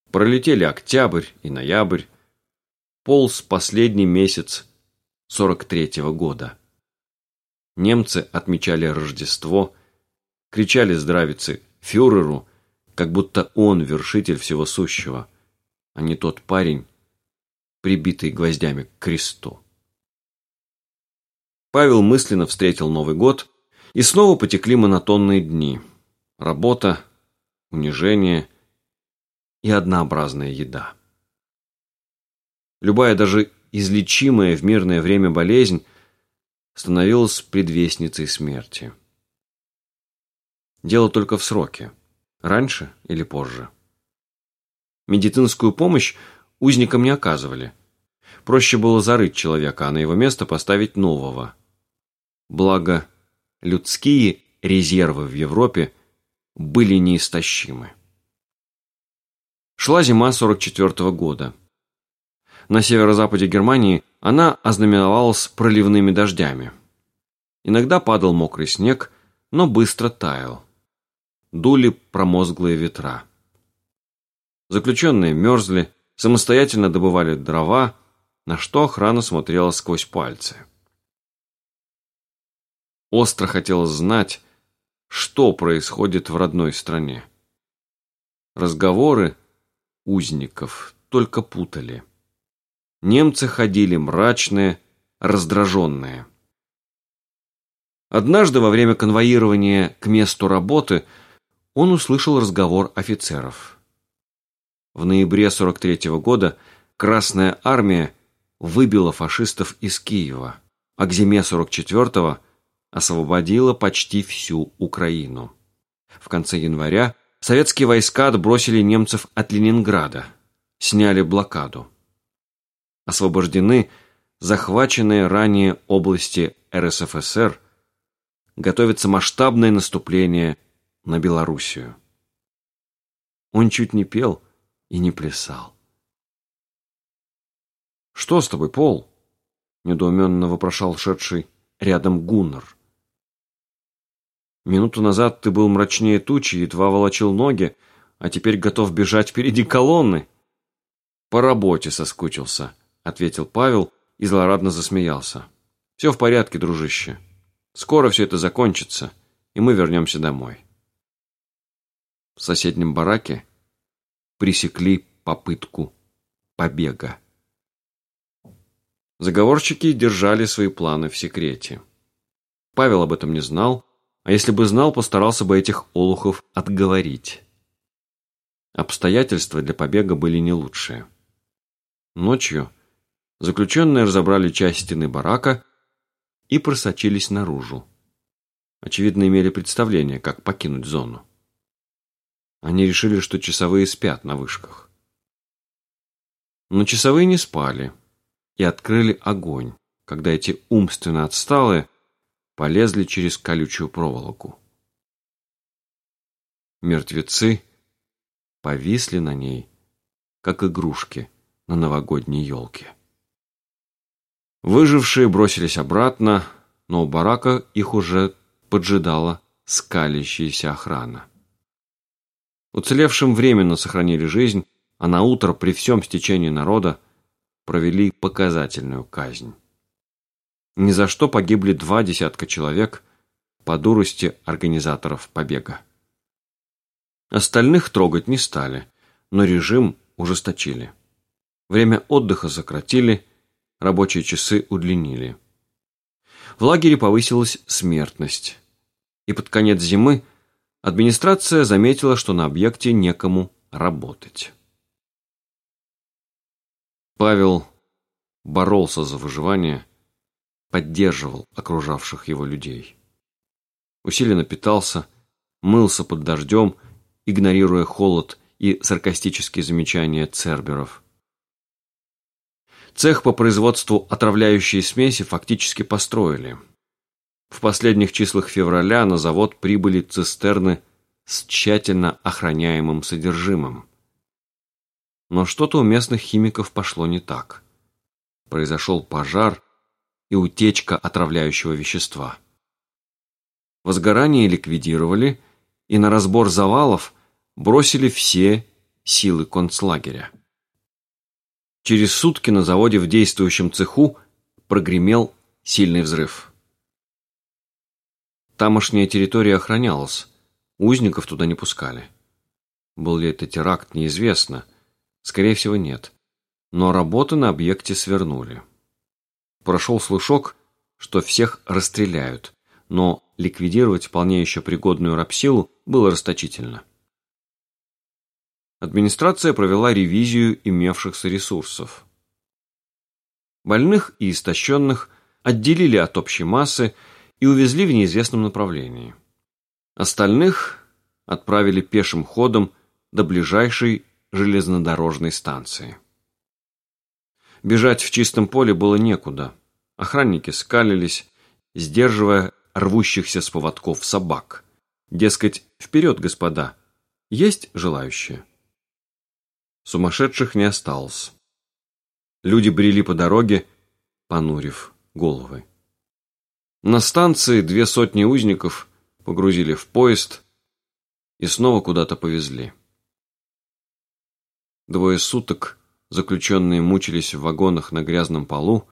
Пролетели октябрь и ноябрь, полз последний месяц 43-го года. Немцы отмечали Рождество, кричали здравицы фюреру, как будто он вершитель всего сущего, а не тот парень, прибитый гвоздями к кресту. Павел мысленно встретил Новый год, и снова потекли монотонные дни. Работа, унижение и однообразная еда. Любая даже излечимая в мирное время болезнь становилась предвестницей смерти. Дело только в сроке, раньше или позже. Медицинскую помощь узникам не оказывали. Проще было зарыть человека, а на его место поставить нового. Благо, людские резервы в Европе были неистощимы. Шла зима 44 -го года. На северо-западе Германии она ознаменовалась проливными дождями. Иногда падал мокрый снег, но быстро таял. Дули промозглые ветра. Заключенные мерзли, самостоятельно добывали дрова, на что охрана смотрела сквозь пальцы. Остро хотелось знать, что происходит в родной стране. Разговоры узников только путали. Немцы ходили мрачные, раздраженные. Однажды во время конвоирования к месту работы он услышал разговор офицеров. В ноябре 43 -го года Красная Армия выбила фашистов из Киева, а к зиме 44-го освободила почти всю Украину. В конце января советские войска отбросили немцев от Ленинграда, сняли блокаду освобождены захваченные ранее области РСФСР, готовится масштабное наступление на Белоруссию. Он чуть не пел и не плясал. «Что с тобой, Пол?» – недоуменно вопрошал шедший рядом Гуннар. «Минуту назад ты был мрачнее тучи, едва волочил ноги, а теперь готов бежать впереди колонны». «По работе соскучился», — ответил Павел и злорадно засмеялся. «Все в порядке, дружище. Скоро все это закончится, и мы вернемся домой». В соседнем бараке пресекли попытку побега. Заговорщики держали свои планы в секрете. Павел об этом не знал, а если бы знал, постарался бы этих олухов отговорить. Обстоятельства для побега были не лучшие. Ночью Заключенные разобрали часть стены барака и просочились наружу. Очевидно, имели представление, как покинуть зону. Они решили, что часовые спят на вышках. Но часовые не спали и открыли огонь, когда эти умственно отсталые полезли через колючую проволоку. Мертвецы повисли на ней, как игрушки на новогодней елке. Выжившие бросились обратно, но у барака их уже поджидала скалящаяся охрана. Уцелевшим временно сохранили жизнь, а на утро при всем стечении народа провели показательную казнь. Ни за что погибли два десятка человек по дурости организаторов побега. Остальных трогать не стали, но режим ужесточили. Время отдыха сократили, рабочие часы удлинили. В лагере повысилась смертность. И под конец зимы администрация заметила, что на объекте некому работать. Павел боролся за выживание, поддерживал окружавших его людей. Усиленно питался, мылся под дождем, игнорируя холод и саркастические замечания церберов. Цех по производству отравляющей смеси фактически построили. В последних числах февраля на завод прибыли цистерны с тщательно охраняемым содержимым. Но что-то у местных химиков пошло не так. Произошел пожар и утечка отравляющего вещества. Возгорание ликвидировали, и на разбор завалов бросили все силы концлагеря. Через сутки на заводе в действующем цеху прогремел сильный взрыв. Тамошняя территория охранялась, узников туда не пускали. Был ли это теракт, неизвестно. Скорее всего, нет. Но работы на объекте свернули. Прошел слушок, что всех расстреляют, но ликвидировать вполне еще пригодную рабсилу было расточительно. Администрация провела ревизию имевшихся ресурсов. Больных и истощенных отделили от общей массы и увезли в неизвестном направлении. Остальных отправили пешим ходом до ближайшей железнодорожной станции. Бежать в чистом поле было некуда. Охранники скалились, сдерживая рвущихся с поводков собак. Дескать, вперед, господа, есть желающие? Сумасшедших не осталось. Люди брели по дороге, понурив головы. На станции две сотни узников погрузили в поезд и снова куда-то повезли. Двое суток заключенные мучились в вагонах на грязном полу,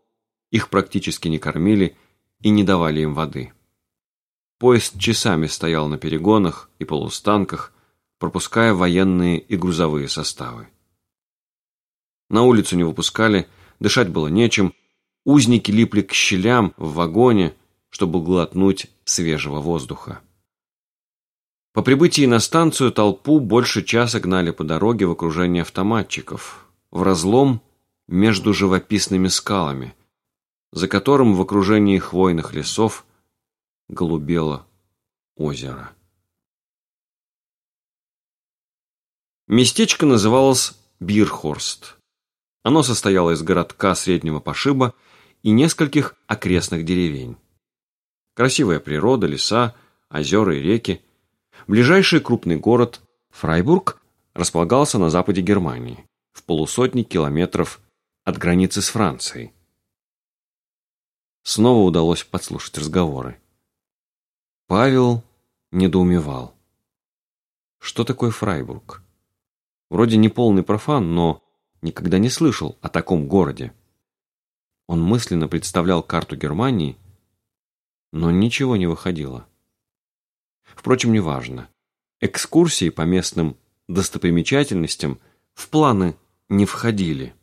их практически не кормили и не давали им воды. Поезд часами стоял на перегонах и полустанках, пропуская военные и грузовые составы. На улицу не выпускали, дышать было нечем. Узники липли к щелям в вагоне, чтобы глотнуть свежего воздуха. По прибытии на станцию толпу больше часа гнали по дороге в окружении автоматчиков, в разлом между живописными скалами, за которым в окружении хвойных лесов голубело озеро. Местечко называлось Бирхорст. Оно состояло из городка среднего пошиба и нескольких окрестных деревень. Красивая природа, леса, озера и реки. Ближайший крупный город, Фрайбург, располагался на западе Германии, в полусотни километров от границы с Францией. Снова удалось подслушать разговоры. Павел недоумевал. Что такое Фрайбург? Вроде не полный профан, но никогда не слышал о таком городе. Он мысленно представлял карту Германии, но ничего не выходило. Впрочем, неважно. Экскурсии по местным достопримечательностям в планы не входили.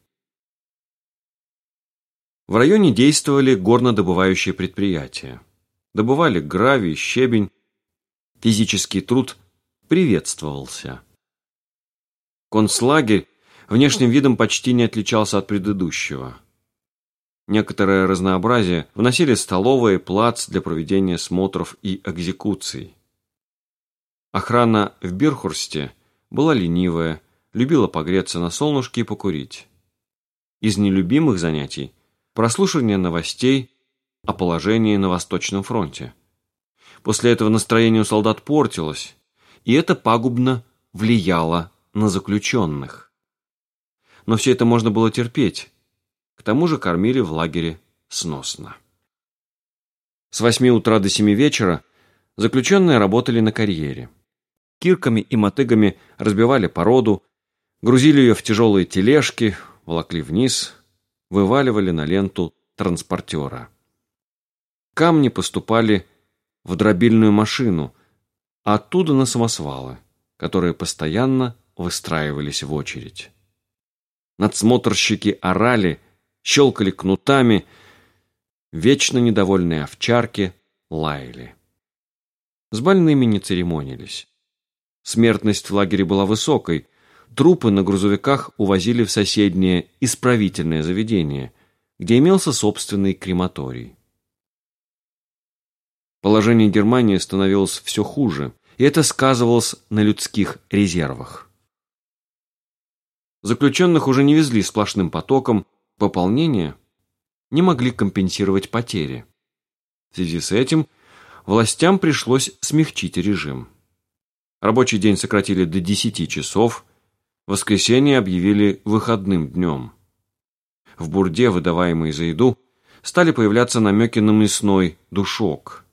В районе действовали горнодобывающие предприятия. Добывали гравий, щебень. Физический труд приветствовался. Концлагерь внешним видом почти не отличался от предыдущего. Некоторое разнообразие вносили столовые, плац для проведения смотров и экзекуций. Охрана в Бирхурсте была ленивая, любила погреться на солнышке и покурить. Из нелюбимых занятий – прослушивание новостей, о положении на Восточном фронте. После этого настроение у солдат портилось, и это пагубно влияло на заключенных. Но все это можно было терпеть. К тому же кормили в лагере сносно. С восьми утра до семи вечера заключенные работали на карьере. Кирками и мотыгами разбивали породу, грузили ее в тяжелые тележки, волокли вниз, вываливали на ленту транспортера. Камни поступали в дробильную машину, а оттуда на самосвалы, которые постоянно выстраивались в очередь. Надсмотрщики орали, щелкали кнутами, вечно недовольные овчарки лаяли. С больными не церемонились. Смертность в лагере была высокой, трупы на грузовиках увозили в соседнее исправительное заведение, где имелся собственный крематорий. Положение Германии становилось все хуже, и это сказывалось на людских резервах. Заключенных уже не везли сплошным потоком, пополнение не могли компенсировать потери. В связи с этим властям пришлось смягчить режим. Рабочий день сократили до 10 часов, воскресенье объявили выходным днем. В бурде, выдаваемой за еду, стали появляться намеки на мясной душок.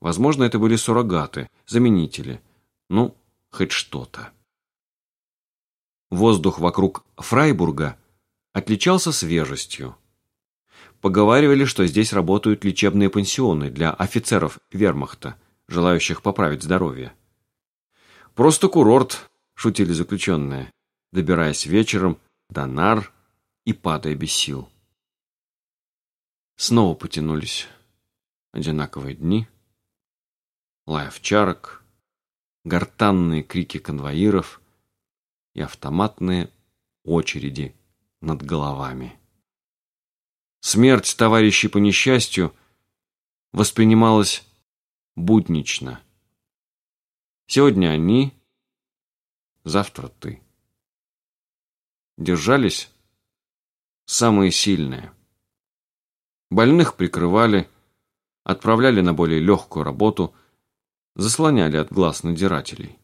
Возможно, это были суррогаты, заменители. Ну, хоть что-то. Воздух вокруг Фрайбурга отличался свежестью. Поговаривали, что здесь работают лечебные пансионы для офицеров вермахта, желающих поправить здоровье. Просто курорт, шутили заключенные, добираясь вечером до нар и падая без сил. Снова потянулись одинаковые дни, лай овчарок, гортанные крики конвоиров и автоматные очереди над головами. Смерть товарищей по несчастью воспринималась буднично. Сегодня они, завтра ты. Держались самые сильные. Больных прикрывали, отправляли на более легкую работу, заслоняли от глаз надзирателей.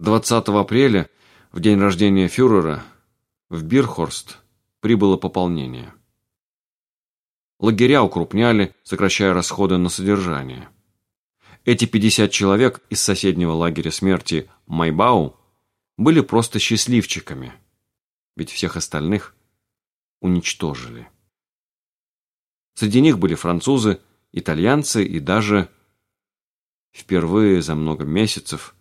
20 апреля, в день рождения фюрера, в Бирхорст прибыло пополнение. Лагеря укрупняли, сокращая расходы на содержание. Эти 50 человек из соседнего лагеря смерти Майбау были просто счастливчиками, ведь всех остальных уничтожили. Среди них были французы, итальянцы и даже, впервые за много месяцев,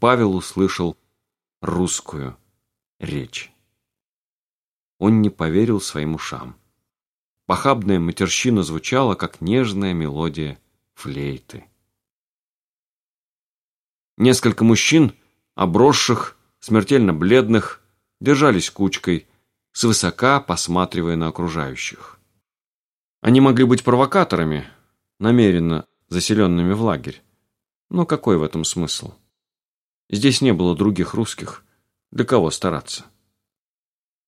Павел услышал русскую речь. Он не поверил своим ушам. Похабная матерщина звучала, как нежная мелодия флейты. Несколько мужчин, обросших, смертельно бледных, держались кучкой, свысока посматривая на окружающих. Они могли быть провокаторами, намеренно заселенными в лагерь. Но какой в этом смысл? Здесь не было других русских. Для кого стараться?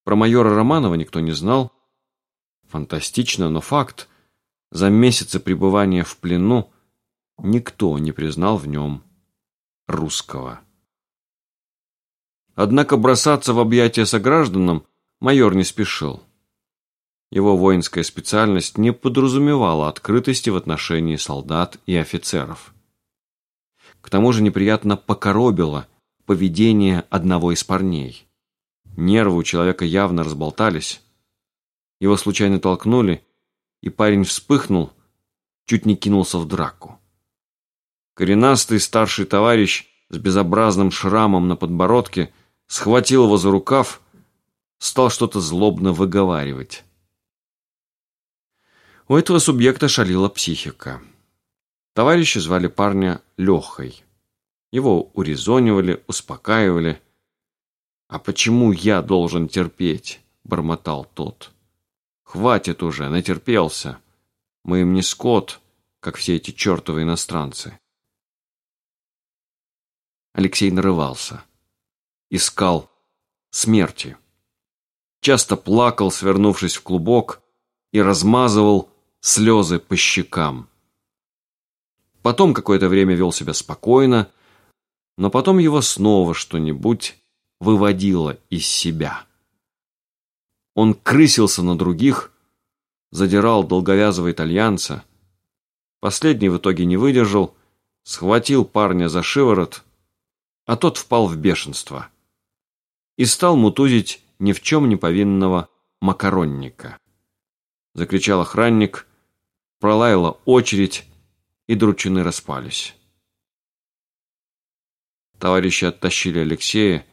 Про майора Романова никто не знал. Фантастично, но факт. За месяцы пребывания в плену никто не признал в нем русского. Однако бросаться в объятия согражданам майор не спешил. Его воинская специальность не подразумевала открытости в отношении солдат и офицеров. К тому же неприятно покоробило поведение одного из парней. Нервы у человека явно разболтались. Его случайно толкнули, и парень вспыхнул, чуть не кинулся в драку. Коренастый старший товарищ с безобразным шрамом на подбородке схватил его за рукав, стал что-то злобно выговаривать. У этого субъекта шалила психика. Товарищи звали парня Лехой. Его урезонивали, успокаивали. «А почему я должен терпеть?» – бормотал тот. «Хватит уже, натерпелся. Мы им не скот, как все эти чертовы иностранцы». Алексей нарывался. Искал смерти. Часто плакал, свернувшись в клубок, и размазывал слезы по щекам. Потом какое-то время вел себя спокойно, но потом его снова что-нибудь выводило из себя. Он крысился на других, задирал долговязого итальянца. Последний в итоге не выдержал, схватил парня за шиворот, а тот впал в бешенство и стал мутузить ни в чем не повинного макаронника. Закричал охранник, пролаяла очередь, и дручины распались. Товарищи оттащили Алексея,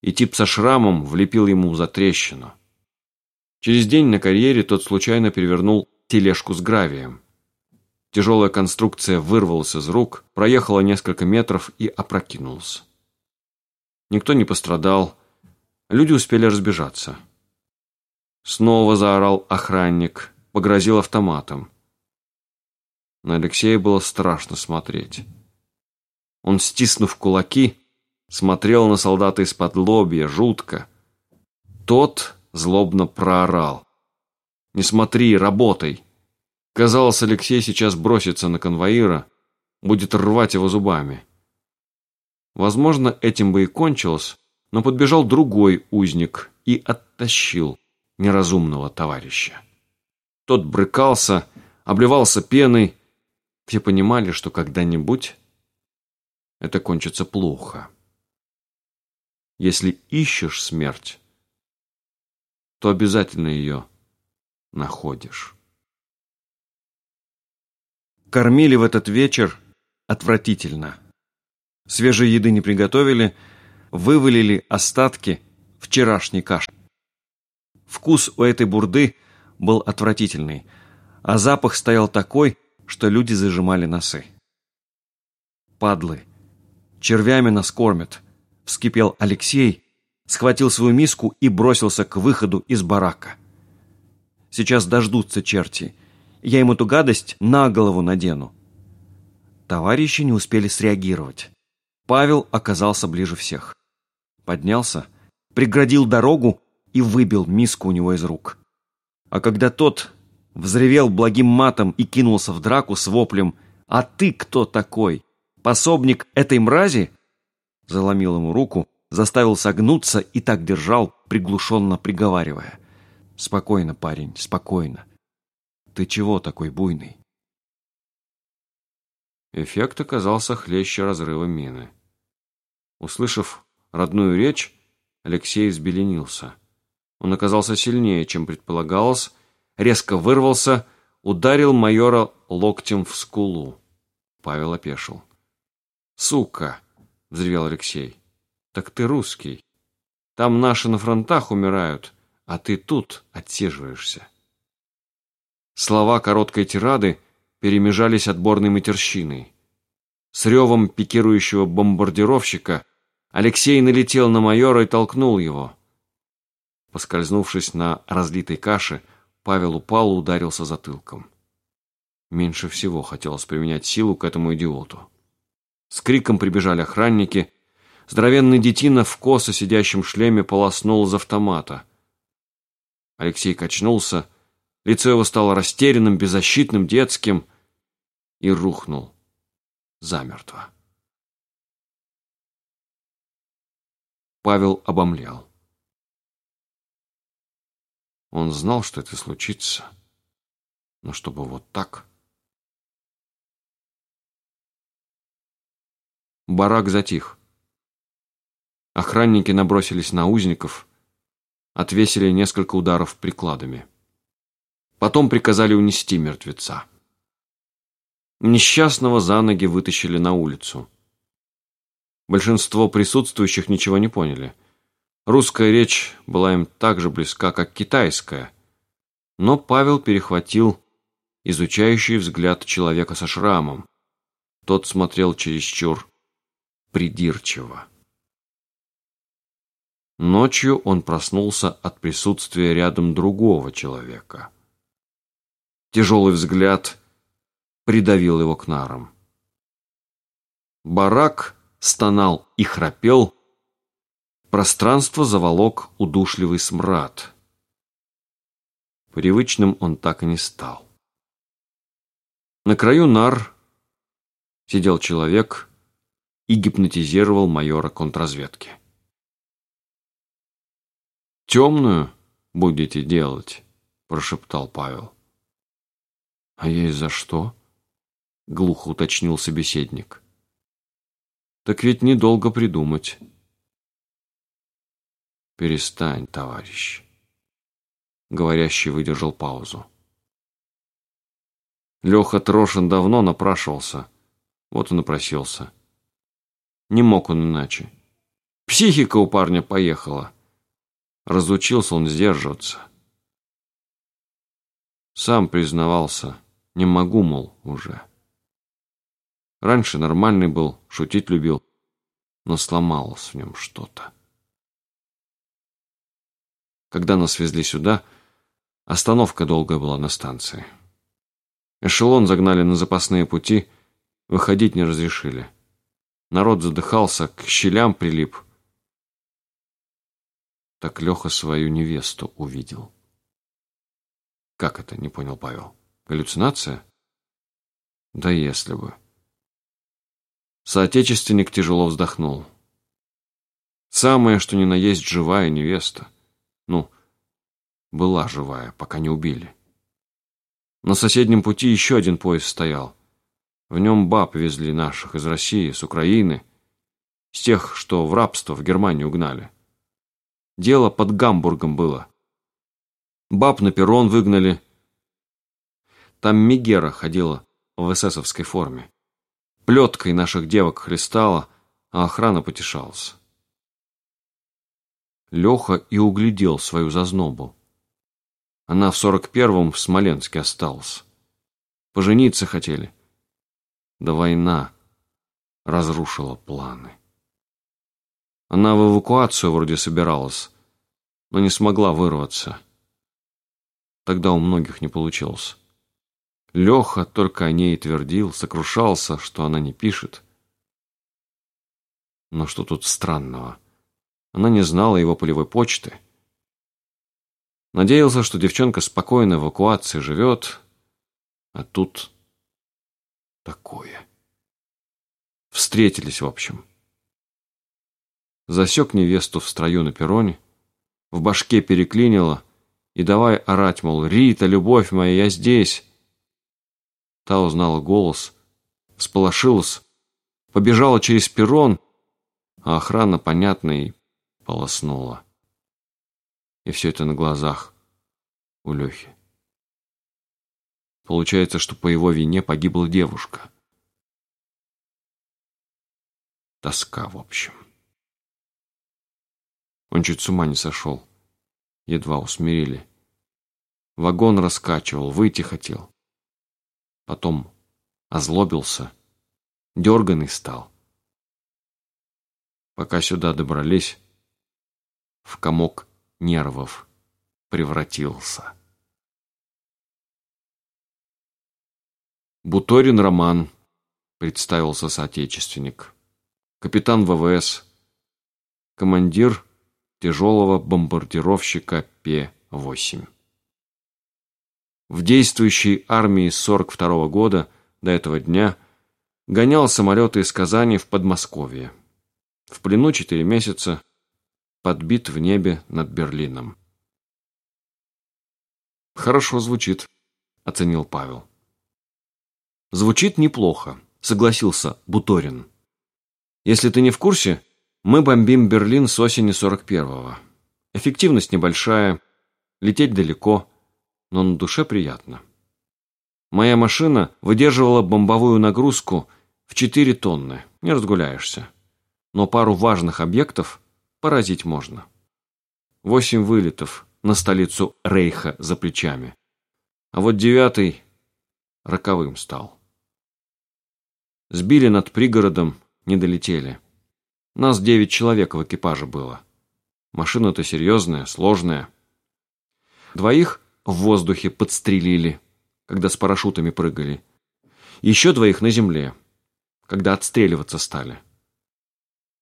и тип со шрамом влепил ему за трещину. Через день на карьере тот случайно перевернул тележку с гравием. Тяжелая конструкция вырвалась из рук, проехала несколько метров и опрокинулась. Никто не пострадал, люди успели разбежаться. Снова заорал охранник, погрозил автоматом. На Алексея было страшно смотреть. Он, стиснув кулаки, смотрел на солдата из-под лобья, жутко. Тот злобно проорал. «Не смотри, работай!» Казалось, Алексей сейчас бросится на конвоира, будет рвать его зубами. Возможно, этим бы и кончилось, но подбежал другой узник и оттащил неразумного товарища. Тот брыкался, обливался пеной. Все понимали, что когда-нибудь это кончится плохо. Если ищешь смерть, то обязательно ее находишь. Кормили в этот вечер отвратительно. Свежей еды не приготовили, вывалили остатки вчерашней каши. Вкус у этой бурды был отвратительный, а запах стоял такой, что люди зажимали носы. «Падлы! Червями нас кормят!» — вскипел Алексей, схватил свою миску и бросился к выходу из барака. «Сейчас дождутся черти. Я им эту гадость на голову надену». Товарищи не успели среагировать. Павел оказался ближе всех. Поднялся, преградил дорогу и выбил миску у него из рук. А когда тот взревел благим матом и кинулся в драку с воплем «А ты кто такой? Пособник этой мрази?» Заломил ему руку, заставил согнуться и так держал, приглушенно приговаривая. «Спокойно, парень, спокойно. Ты чего такой буйный?» Эффект оказался хлеще разрыва мины. Услышав родную речь, Алексей взбеленился. Он оказался сильнее, чем предполагалось, резко вырвался, ударил майора локтем в скулу. Павел опешил. «Сука!» — взревел Алексей. «Так ты русский. Там наши на фронтах умирают, а ты тут отсиживаешься». Слова короткой тирады перемежались отборной матерщиной. С ревом пикирующего бомбардировщика Алексей налетел на майора и толкнул его. Поскользнувшись на разлитой каше, Павел упал и ударился затылком. Меньше всего хотелось применять силу к этому идиоту. С криком прибежали охранники. Здоровенный детина в косо сидящем шлеме полоснул из автомата. Алексей качнулся, лицо его стало растерянным, беззащитным, детским и рухнул замертво. Павел обомлял. Он знал, что это случится, но чтобы вот так... Барак затих. Охранники набросились на узников, отвесили несколько ударов прикладами. Потом приказали унести мертвеца. Несчастного за ноги вытащили на улицу. Большинство присутствующих ничего не поняли – Русская речь была им так же близка, как китайская, но Павел перехватил изучающий взгляд человека со шрамом. Тот смотрел чересчур придирчиво. Ночью он проснулся от присутствия рядом другого человека. Тяжелый взгляд придавил его к нарам. Барак стонал и храпел, Пространство заволок удушливый смрад. Привычным он так и не стал. На краю нар сидел человек и гипнотизировал майора контрразведки. «Темную будете делать?» – прошептал Павел. «А есть за что?» – глухо уточнил собеседник. «Так ведь недолго придумать». «Перестань, товарищ». Говорящий выдержал паузу. Леха Трошин давно напрашивался, вот он и просился. Не мог он иначе. Психика у парня поехала. Разучился он сдерживаться. Сам признавался, не могу, мол, уже. Раньше нормальный был, шутить любил, но сломалось в нем что-то. Когда нас везли сюда, остановка долгая была на станции. Эшелон загнали на запасные пути, выходить не разрешили. Народ задыхался, к щелям прилип. Так Леха свою невесту увидел. Как это, не понял Павел. Галлюцинация? Да если бы. Соотечественник тяжело вздохнул. Самое, что ни на есть живая невеста. Ну, была живая, пока не убили. На соседнем пути еще один поезд стоял. В нем баб везли наших из России, с Украины, с тех, что в рабство в Германию угнали. Дело под Гамбургом было. Баб на перрон выгнали. Там Мегера ходила в эсэсовской форме. Плеткой наших девок хлестала, а охрана потешалась. Леха и углядел свою зазнобу. Она в сорок первом в Смоленске осталась. Пожениться хотели. Да война разрушила планы. Она в эвакуацию вроде собиралась, но не смогла вырваться. Тогда у многих не получилось. Леха только о ней твердил, сокрушался, что она не пишет. Но что тут странного? Она не знала его полевой почты. Надеялся, что девчонка спокойно в эвакуации живет, а тут такое. Встретились, в общем. Засек невесту в строю на перроне, в башке переклинило, и давай орать, мол, «Рита, любовь моя, я здесь!» Та узнала голос, сполошилась, побежала через перрон, а охрана, понятно, и полоснула. И все это на глазах у Лехи. Получается, что по его вине погибла девушка. Тоска, в общем. Он чуть с ума не сошел. Едва усмирили. Вагон раскачивал, выйти хотел. Потом озлобился, дерганый стал. Пока сюда добрались, в комок нервов превратился. Буторин Роман, представился соотечественник. Капитан ВВС, командир тяжелого бомбардировщика П-8. В действующей армии с 42 -го года до этого дня гонял самолеты из Казани в Подмосковье. В плену 4 месяца, подбит в небе над Берлином. «Хорошо звучит», — оценил Павел. «Звучит неплохо», — согласился Буторин. «Если ты не в курсе, мы бомбим Берлин с осени 41-го. Эффективность небольшая, лететь далеко, но на душе приятно. Моя машина выдерживала бомбовую нагрузку в 4 тонны, не разгуляешься. Но пару важных объектов поразить можно. Восемь вылетов на столицу Рейха за плечами. А вот девятый роковым стал. Сбили над пригородом, не долетели. Нас девять человек в экипаже было. Машина-то серьезная, сложная. Двоих в воздухе подстрелили, когда с парашютами прыгали. Еще двоих на земле, когда отстреливаться стали.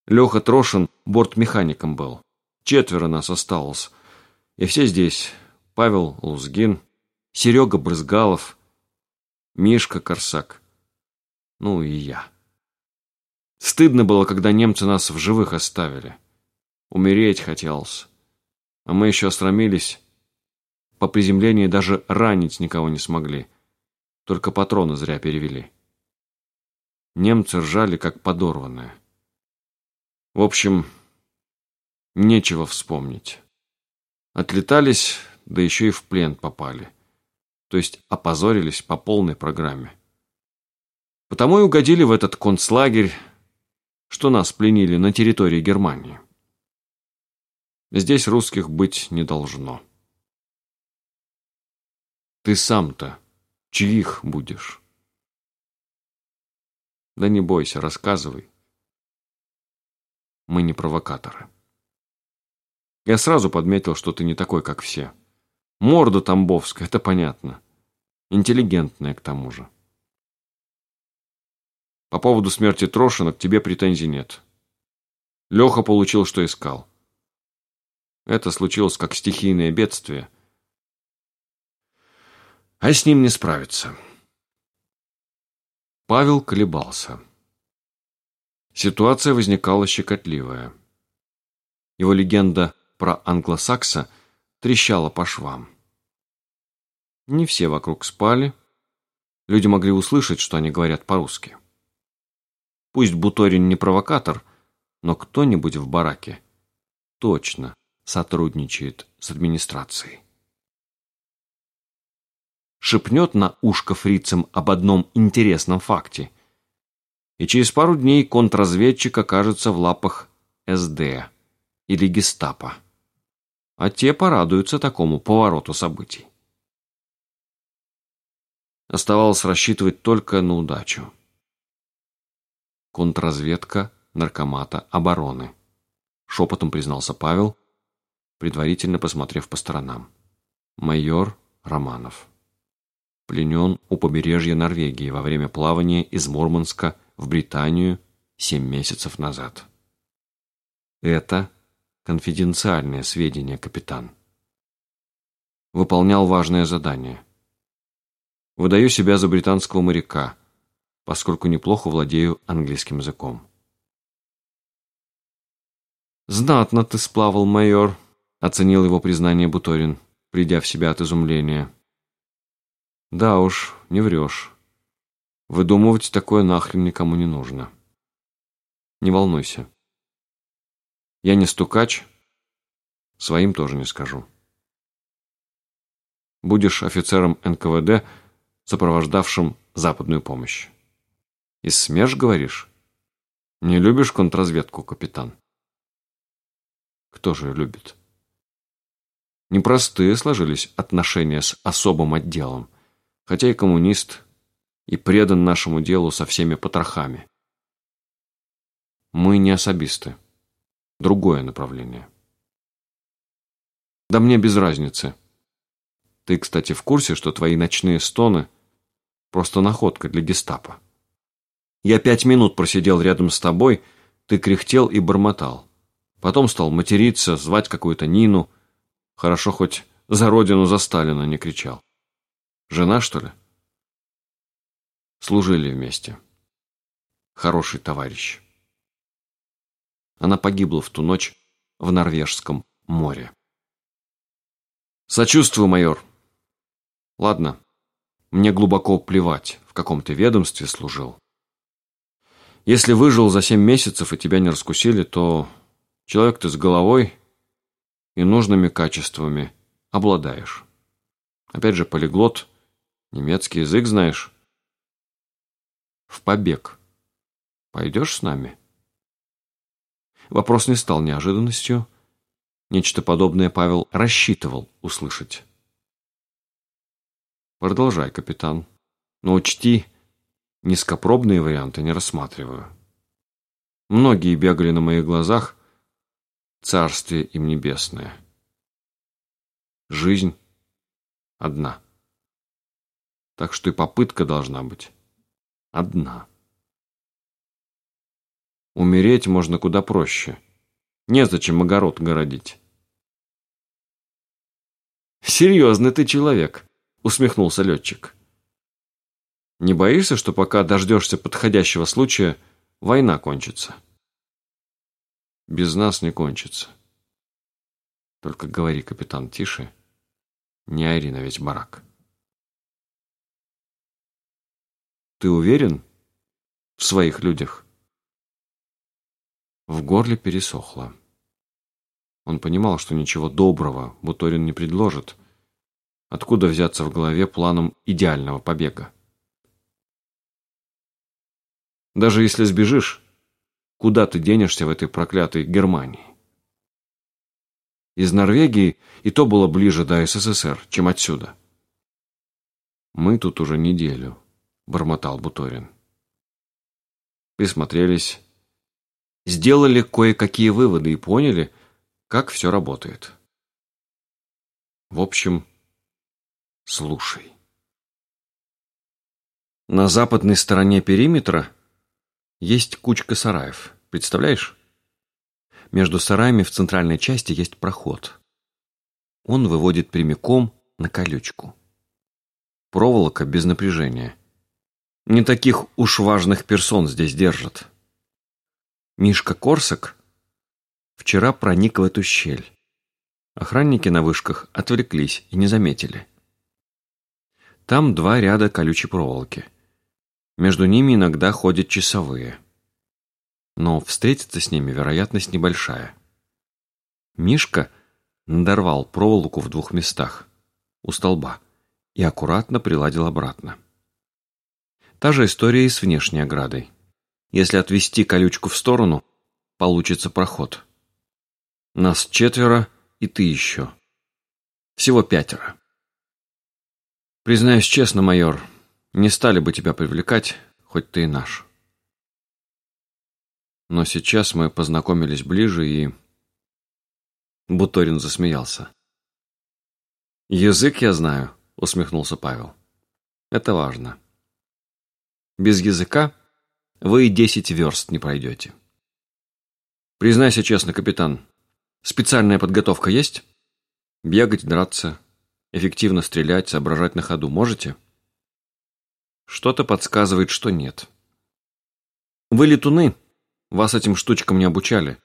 Леха Трошин бортмехаником был. Четверо нас осталось. И все здесь, Павел Лузгин, Серега Брызгалов, Мишка Корсак, ну и я. Стыдно было, когда немцы нас в живых оставили. Умереть хотелось. А мы еще осрамились. По приземлении даже ранить никого не смогли. Только патроны зря перевели. Немцы ржали, как подорванные. В общем, нечего вспомнить. Отлетались, да еще и в плен попали. То есть опозорились по полной программе. Потому и угодили в этот концлагерь, что нас пленили на территории Германии. Здесь русских быть не должно. Ты сам-то чьих будешь? Да не бойся, рассказывай. Мы не провокаторы. Я сразу подметил, что ты не такой, как все. Морда тамбовская, это понятно. Интеллигентная к тому же. По поводу смерти Трошина к тебе претензий нет. Леха получил, что искал. Это случилось как стихийное бедствие. А с ним не справиться. Павел колебался. Ситуация возникала щекотливая. Его легенда про англосакса трещала по швам. Не все вокруг спали. Люди могли услышать, что они говорят по-русски. Пусть Буторин не провокатор, но кто-нибудь в бараке точно сотрудничает с администрацией. Шепнет на ушко фрицам об одном интересном факте. И через пару дней контрразведчик окажется в лапах СД или гестапо. А те порадуются такому повороту событий. Оставалось рассчитывать только на удачу контрразведка наркомата обороны. Шепотом признался Павел, предварительно посмотрев по сторонам. Майор Романов. Пленен у побережья Норвегии во время плавания из Мурманска в Британию семь месяцев назад. Это конфиденциальное сведения, капитан. Выполнял важное задание. Выдаю себя за британского моряка – поскольку неплохо владею английским языком. «Знатно ты сплавал, майор», — оценил его признание Буторин, придя в себя от изумления. «Да уж, не врешь. Выдумывать такое нахрен никому не нужно. Не волнуйся. Я не стукач, своим тоже не скажу. Будешь офицером НКВД, сопровождавшим западную помощь. И смеш, говоришь? Не любишь контрразведку, капитан? Кто же любит? Непростые сложились отношения с особым отделом, хотя и коммунист, и предан нашему делу со всеми потрохами. Мы не особисты. Другое направление. Да мне без разницы. Ты, кстати, в курсе, что твои ночные стоны – просто находка для гестапо? Я пять минут просидел рядом с тобой, ты кряхтел и бормотал. Потом стал материться, звать какую-то Нину. Хорошо хоть за родину, за Сталина не кричал. Жена, что ли? Служили вместе. Хороший товарищ. Она погибла в ту ночь в Норвежском море. Сочувствую, майор. Ладно, мне глубоко плевать, в каком ты ведомстве служил. Если выжил за семь месяцев и тебя не раскусили, то человек ты с головой и нужными качествами обладаешь. Опять же, полиглот, немецкий язык знаешь. В побег. Пойдешь с нами? Вопрос не стал неожиданностью. Нечто подобное Павел рассчитывал услышать. Продолжай, капитан. Но учти, Низкопробные варианты не рассматриваю. Многие бегали на моих глазах, царствие им небесное. Жизнь одна. Так что и попытка должна быть одна. Умереть можно куда проще. Незачем огород городить. Серьезный ты человек, усмехнулся летчик. Не боишься, что пока дождешься подходящего случая, война кончится? Без нас не кончится. Только говори, капитан, тише. Не ори на весь барак. Ты уверен в своих людях? В горле пересохло. Он понимал, что ничего доброго Буторин не предложит. Откуда взяться в голове планом идеального побега? Даже если сбежишь, куда ты денешься в этой проклятой Германии? Из Норвегии и то было ближе до СССР, чем отсюда. Мы тут уже неделю, бормотал Буторин. Присмотрелись, сделали кое-какие выводы и поняли, как все работает. В общем, слушай. На западной стороне периметра есть кучка сараев. Представляешь? Между сараями в центральной части есть проход. Он выводит прямиком на колючку. Проволока без напряжения. Не таких уж важных персон здесь держат. Мишка Корсак вчера проник в эту щель. Охранники на вышках отвлеклись и не заметили. Там два ряда колючей проволоки. Между ними иногда ходят часовые. Но встретиться с ними вероятность небольшая. Мишка надорвал проволоку в двух местах, у столба, и аккуратно приладил обратно. Та же история и с внешней оградой. Если отвести колючку в сторону, получится проход. Нас четверо, и ты еще. Всего пятеро. Признаюсь честно, майор, не стали бы тебя привлекать, хоть ты и наш. Но сейчас мы познакомились ближе, и... Буторин засмеялся. «Язык я знаю», — усмехнулся Павел. «Это важно. Без языка вы и десять верст не пройдете. Признайся честно, капитан, специальная подготовка есть? Бегать, драться, эффективно стрелять, соображать на ходу можете?» Что-то подсказывает, что нет. Вы летуны, вас этим штучкам не обучали.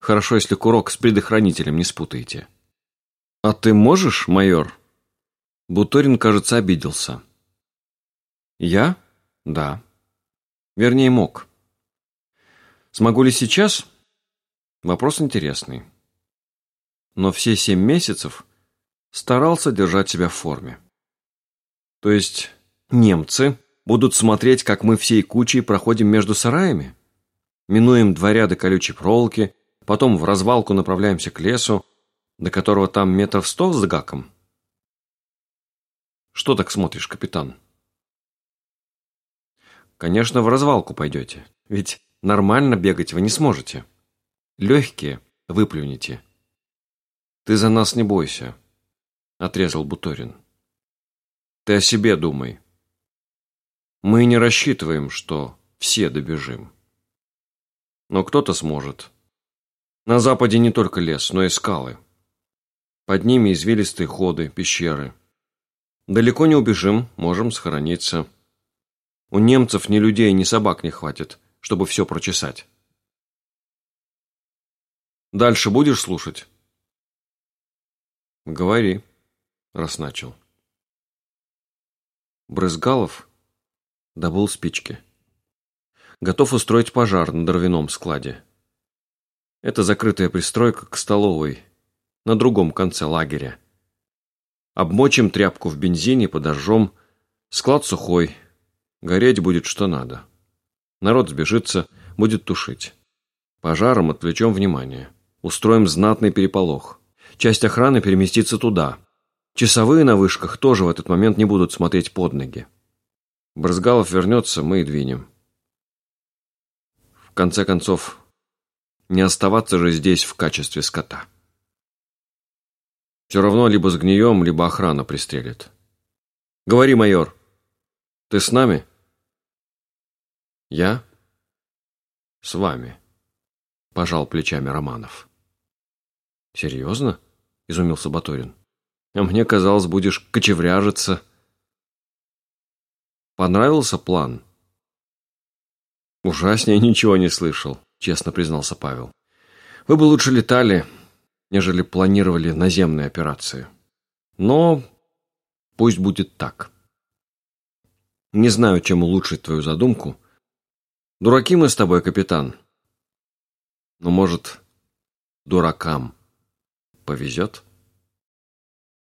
Хорошо, если курок с предохранителем не спутаете. А ты можешь, майор? Буторин, кажется, обиделся. Я? Да. Вернее, мог. Смогу ли сейчас? Вопрос интересный. Но все семь месяцев старался держать себя в форме. То есть Немцы будут смотреть, как мы всей кучей проходим между сараями? Минуем два ряда колючей проволоки, потом в развалку направляемся к лесу, до которого там метров сто с гаком? Что так смотришь, капитан? Конечно, в развалку пойдете, ведь нормально бегать вы не сможете. Легкие выплюнете. Ты за нас не бойся, отрезал Буторин. Ты о себе думай. Мы не рассчитываем, что все добежим. Но кто-то сможет. На западе не только лес, но и скалы. Под ними извилистые ходы, пещеры. Далеко не убежим, можем схорониться. У немцев ни людей, ни собак не хватит, чтобы все прочесать. Дальше будешь слушать? Говори, раз начал. Брызгалов Добыл спички. Готов устроить пожар на дровяном складе. Это закрытая пристройка к столовой, на другом конце лагеря. Обмочим тряпку в бензине, подожжем. Склад сухой. Гореть будет что надо. Народ сбежится, будет тушить. Пожаром отвлечем внимание. Устроим знатный переполох. Часть охраны переместится туда. Часовые на вышках тоже в этот момент не будут смотреть под ноги. Брызгалов вернется, мы и двинем. В конце концов, не оставаться же здесь в качестве скота. Все равно либо сгнием, либо охрана пристрелит. Говори, майор, ты с нами? Я? С вами, пожал плечами Романов. Серьезно? Изумился Баторин. А мне казалось, будешь кочевряжиться. Понравился план? Ужаснее ничего не слышал, честно признался Павел. Вы бы лучше летали, нежели планировали наземные операции. Но пусть будет так. Не знаю, чем улучшить твою задумку. Дураки мы с тобой, капитан. Но, может, дуракам повезет?»